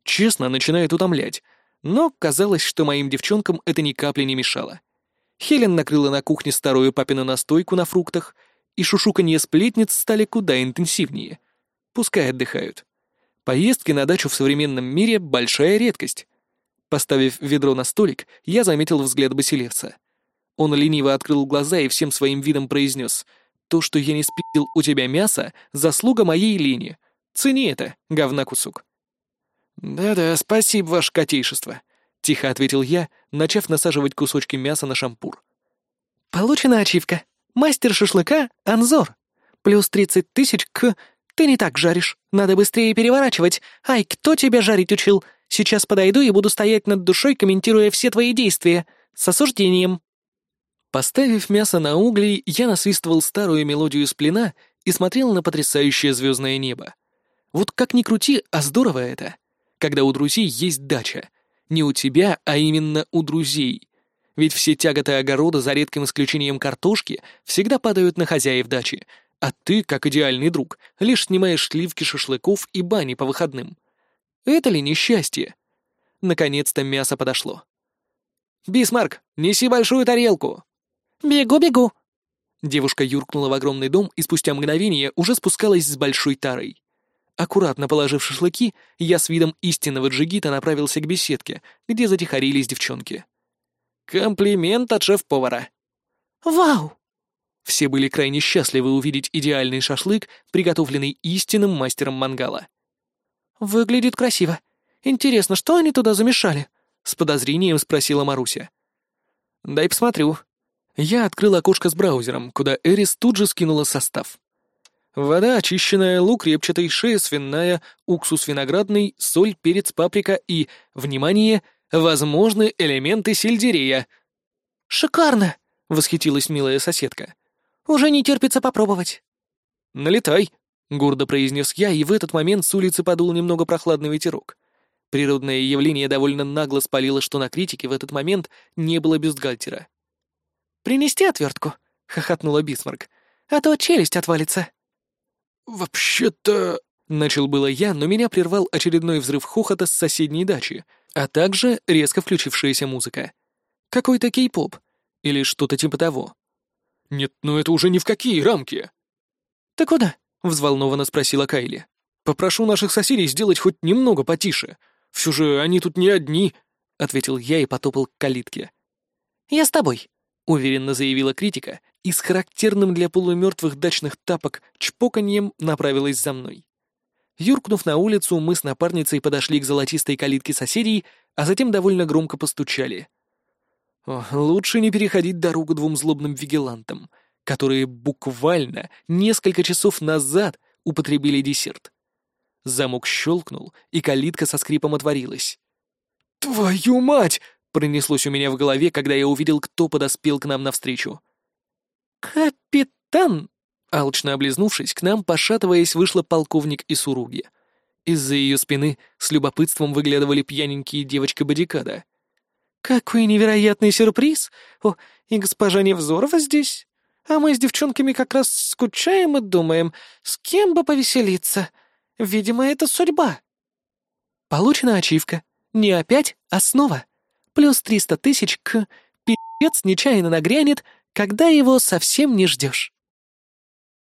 Честно, начинает утомлять. Но казалось, что моим девчонкам это ни капли не мешало. Хелен накрыла на кухне старую папину настойку на фруктах — и шушуканье сплетниц стали куда интенсивнее. Пускай отдыхают. Поездки на дачу в современном мире — большая редкость. Поставив ведро на столик, я заметил взгляд Басилевса. Он лениво открыл глаза и всем своим видом произнес «То, что я не спил у тебя мясо, заслуга моей лени. Цени это, говна кусок». «Да-да, спасибо, ваше котейшество», — тихо ответил я, начав насаживать кусочки мяса на шампур. «Получена ачивка», Мастер шашлыка — Анзор. Плюс тридцать тысяч к... Ты не так жаришь. Надо быстрее переворачивать. Ай, кто тебя жарить учил? Сейчас подойду и буду стоять над душой, комментируя все твои действия. С осуждением. Поставив мясо на угли, я насвистывал старую мелодию с плена и смотрел на потрясающее звездное небо. Вот как ни крути, а здорово это. Когда у друзей есть дача. Не у тебя, а именно у друзей. Ведь все тяготы огорода, за редким исключением картошки, всегда падают на хозяев дачи, А ты, как идеальный друг, лишь снимаешь сливки шашлыков и бани по выходным. Это ли несчастье? Наконец-то мясо подошло. «Бисмарк, неси большую тарелку!» «Бегу, бегу!» Девушка юркнула в огромный дом и спустя мгновение уже спускалась с большой тарой. Аккуратно положив шашлыки, я с видом истинного джигита направился к беседке, где затихарились девчонки. Комплимент от шеф-повара. «Вау!» Все были крайне счастливы увидеть идеальный шашлык, приготовленный истинным мастером мангала. «Выглядит красиво. Интересно, что они туда замешали?» — с подозрением спросила Маруся. «Дай посмотрю». Я открыл окошко с браузером, куда Эрис тут же скинула состав. Вода очищенная, лук репчатый, шея свиная, уксус виноградный, соль, перец, паприка и, внимание, возможны элементы сельдерея. «Шикарно!» — восхитилась милая соседка. «Уже не терпится попробовать». «Налетай!» — гордо произнес я, и в этот момент с улицы подул немного прохладный ветерок. Природное явление довольно нагло спалило, что на критике в этот момент не было бюстгальтера. «Принести отвертку?» — хохотнула Бисмарк. «А то челюсть отвалится». «Вообще-то...» — начал было я, но меня прервал очередной взрыв хохота с соседней дачи, а также резко включившаяся музыка. Какой-то кей-поп. Или что-то типа того. «Нет, ну это уже ни в какие рамки!» «Ты куда?» — взволнованно спросила Кайли. «Попрошу наших соседей сделать хоть немного потише. Все же они тут не одни», — ответил я и потопал к калитке. «Я с тобой», — уверенно заявила критика и с характерным для полумертвых дачных тапок чпоканьем направилась за мной. Юркнув на улицу, мы с напарницей подошли к золотистой калитке соседей, а затем довольно громко постучали. О, лучше не переходить дорогу двум злобным вигилантам, которые буквально несколько часов назад употребили десерт. Замок щелкнул, и калитка со скрипом отворилась. «Твою мать!» — пронеслось у меня в голове, когда я увидел, кто подоспел к нам навстречу. «Капитан!» Алчно облизнувшись, к нам, пошатываясь, вышла полковник Исуруги. Из-за ее спины с любопытством выглядывали пьяненькие девочка-бодикада. «Какой невероятный сюрприз! О, и госпожа Невзорова здесь? А мы с девчонками как раз скучаем и думаем, с кем бы повеселиться. Видимо, это судьба». Получена ачивка. Не опять, а снова. Плюс триста тысяч к... Пи***ц нечаянно нагрянет, когда его совсем не ждешь.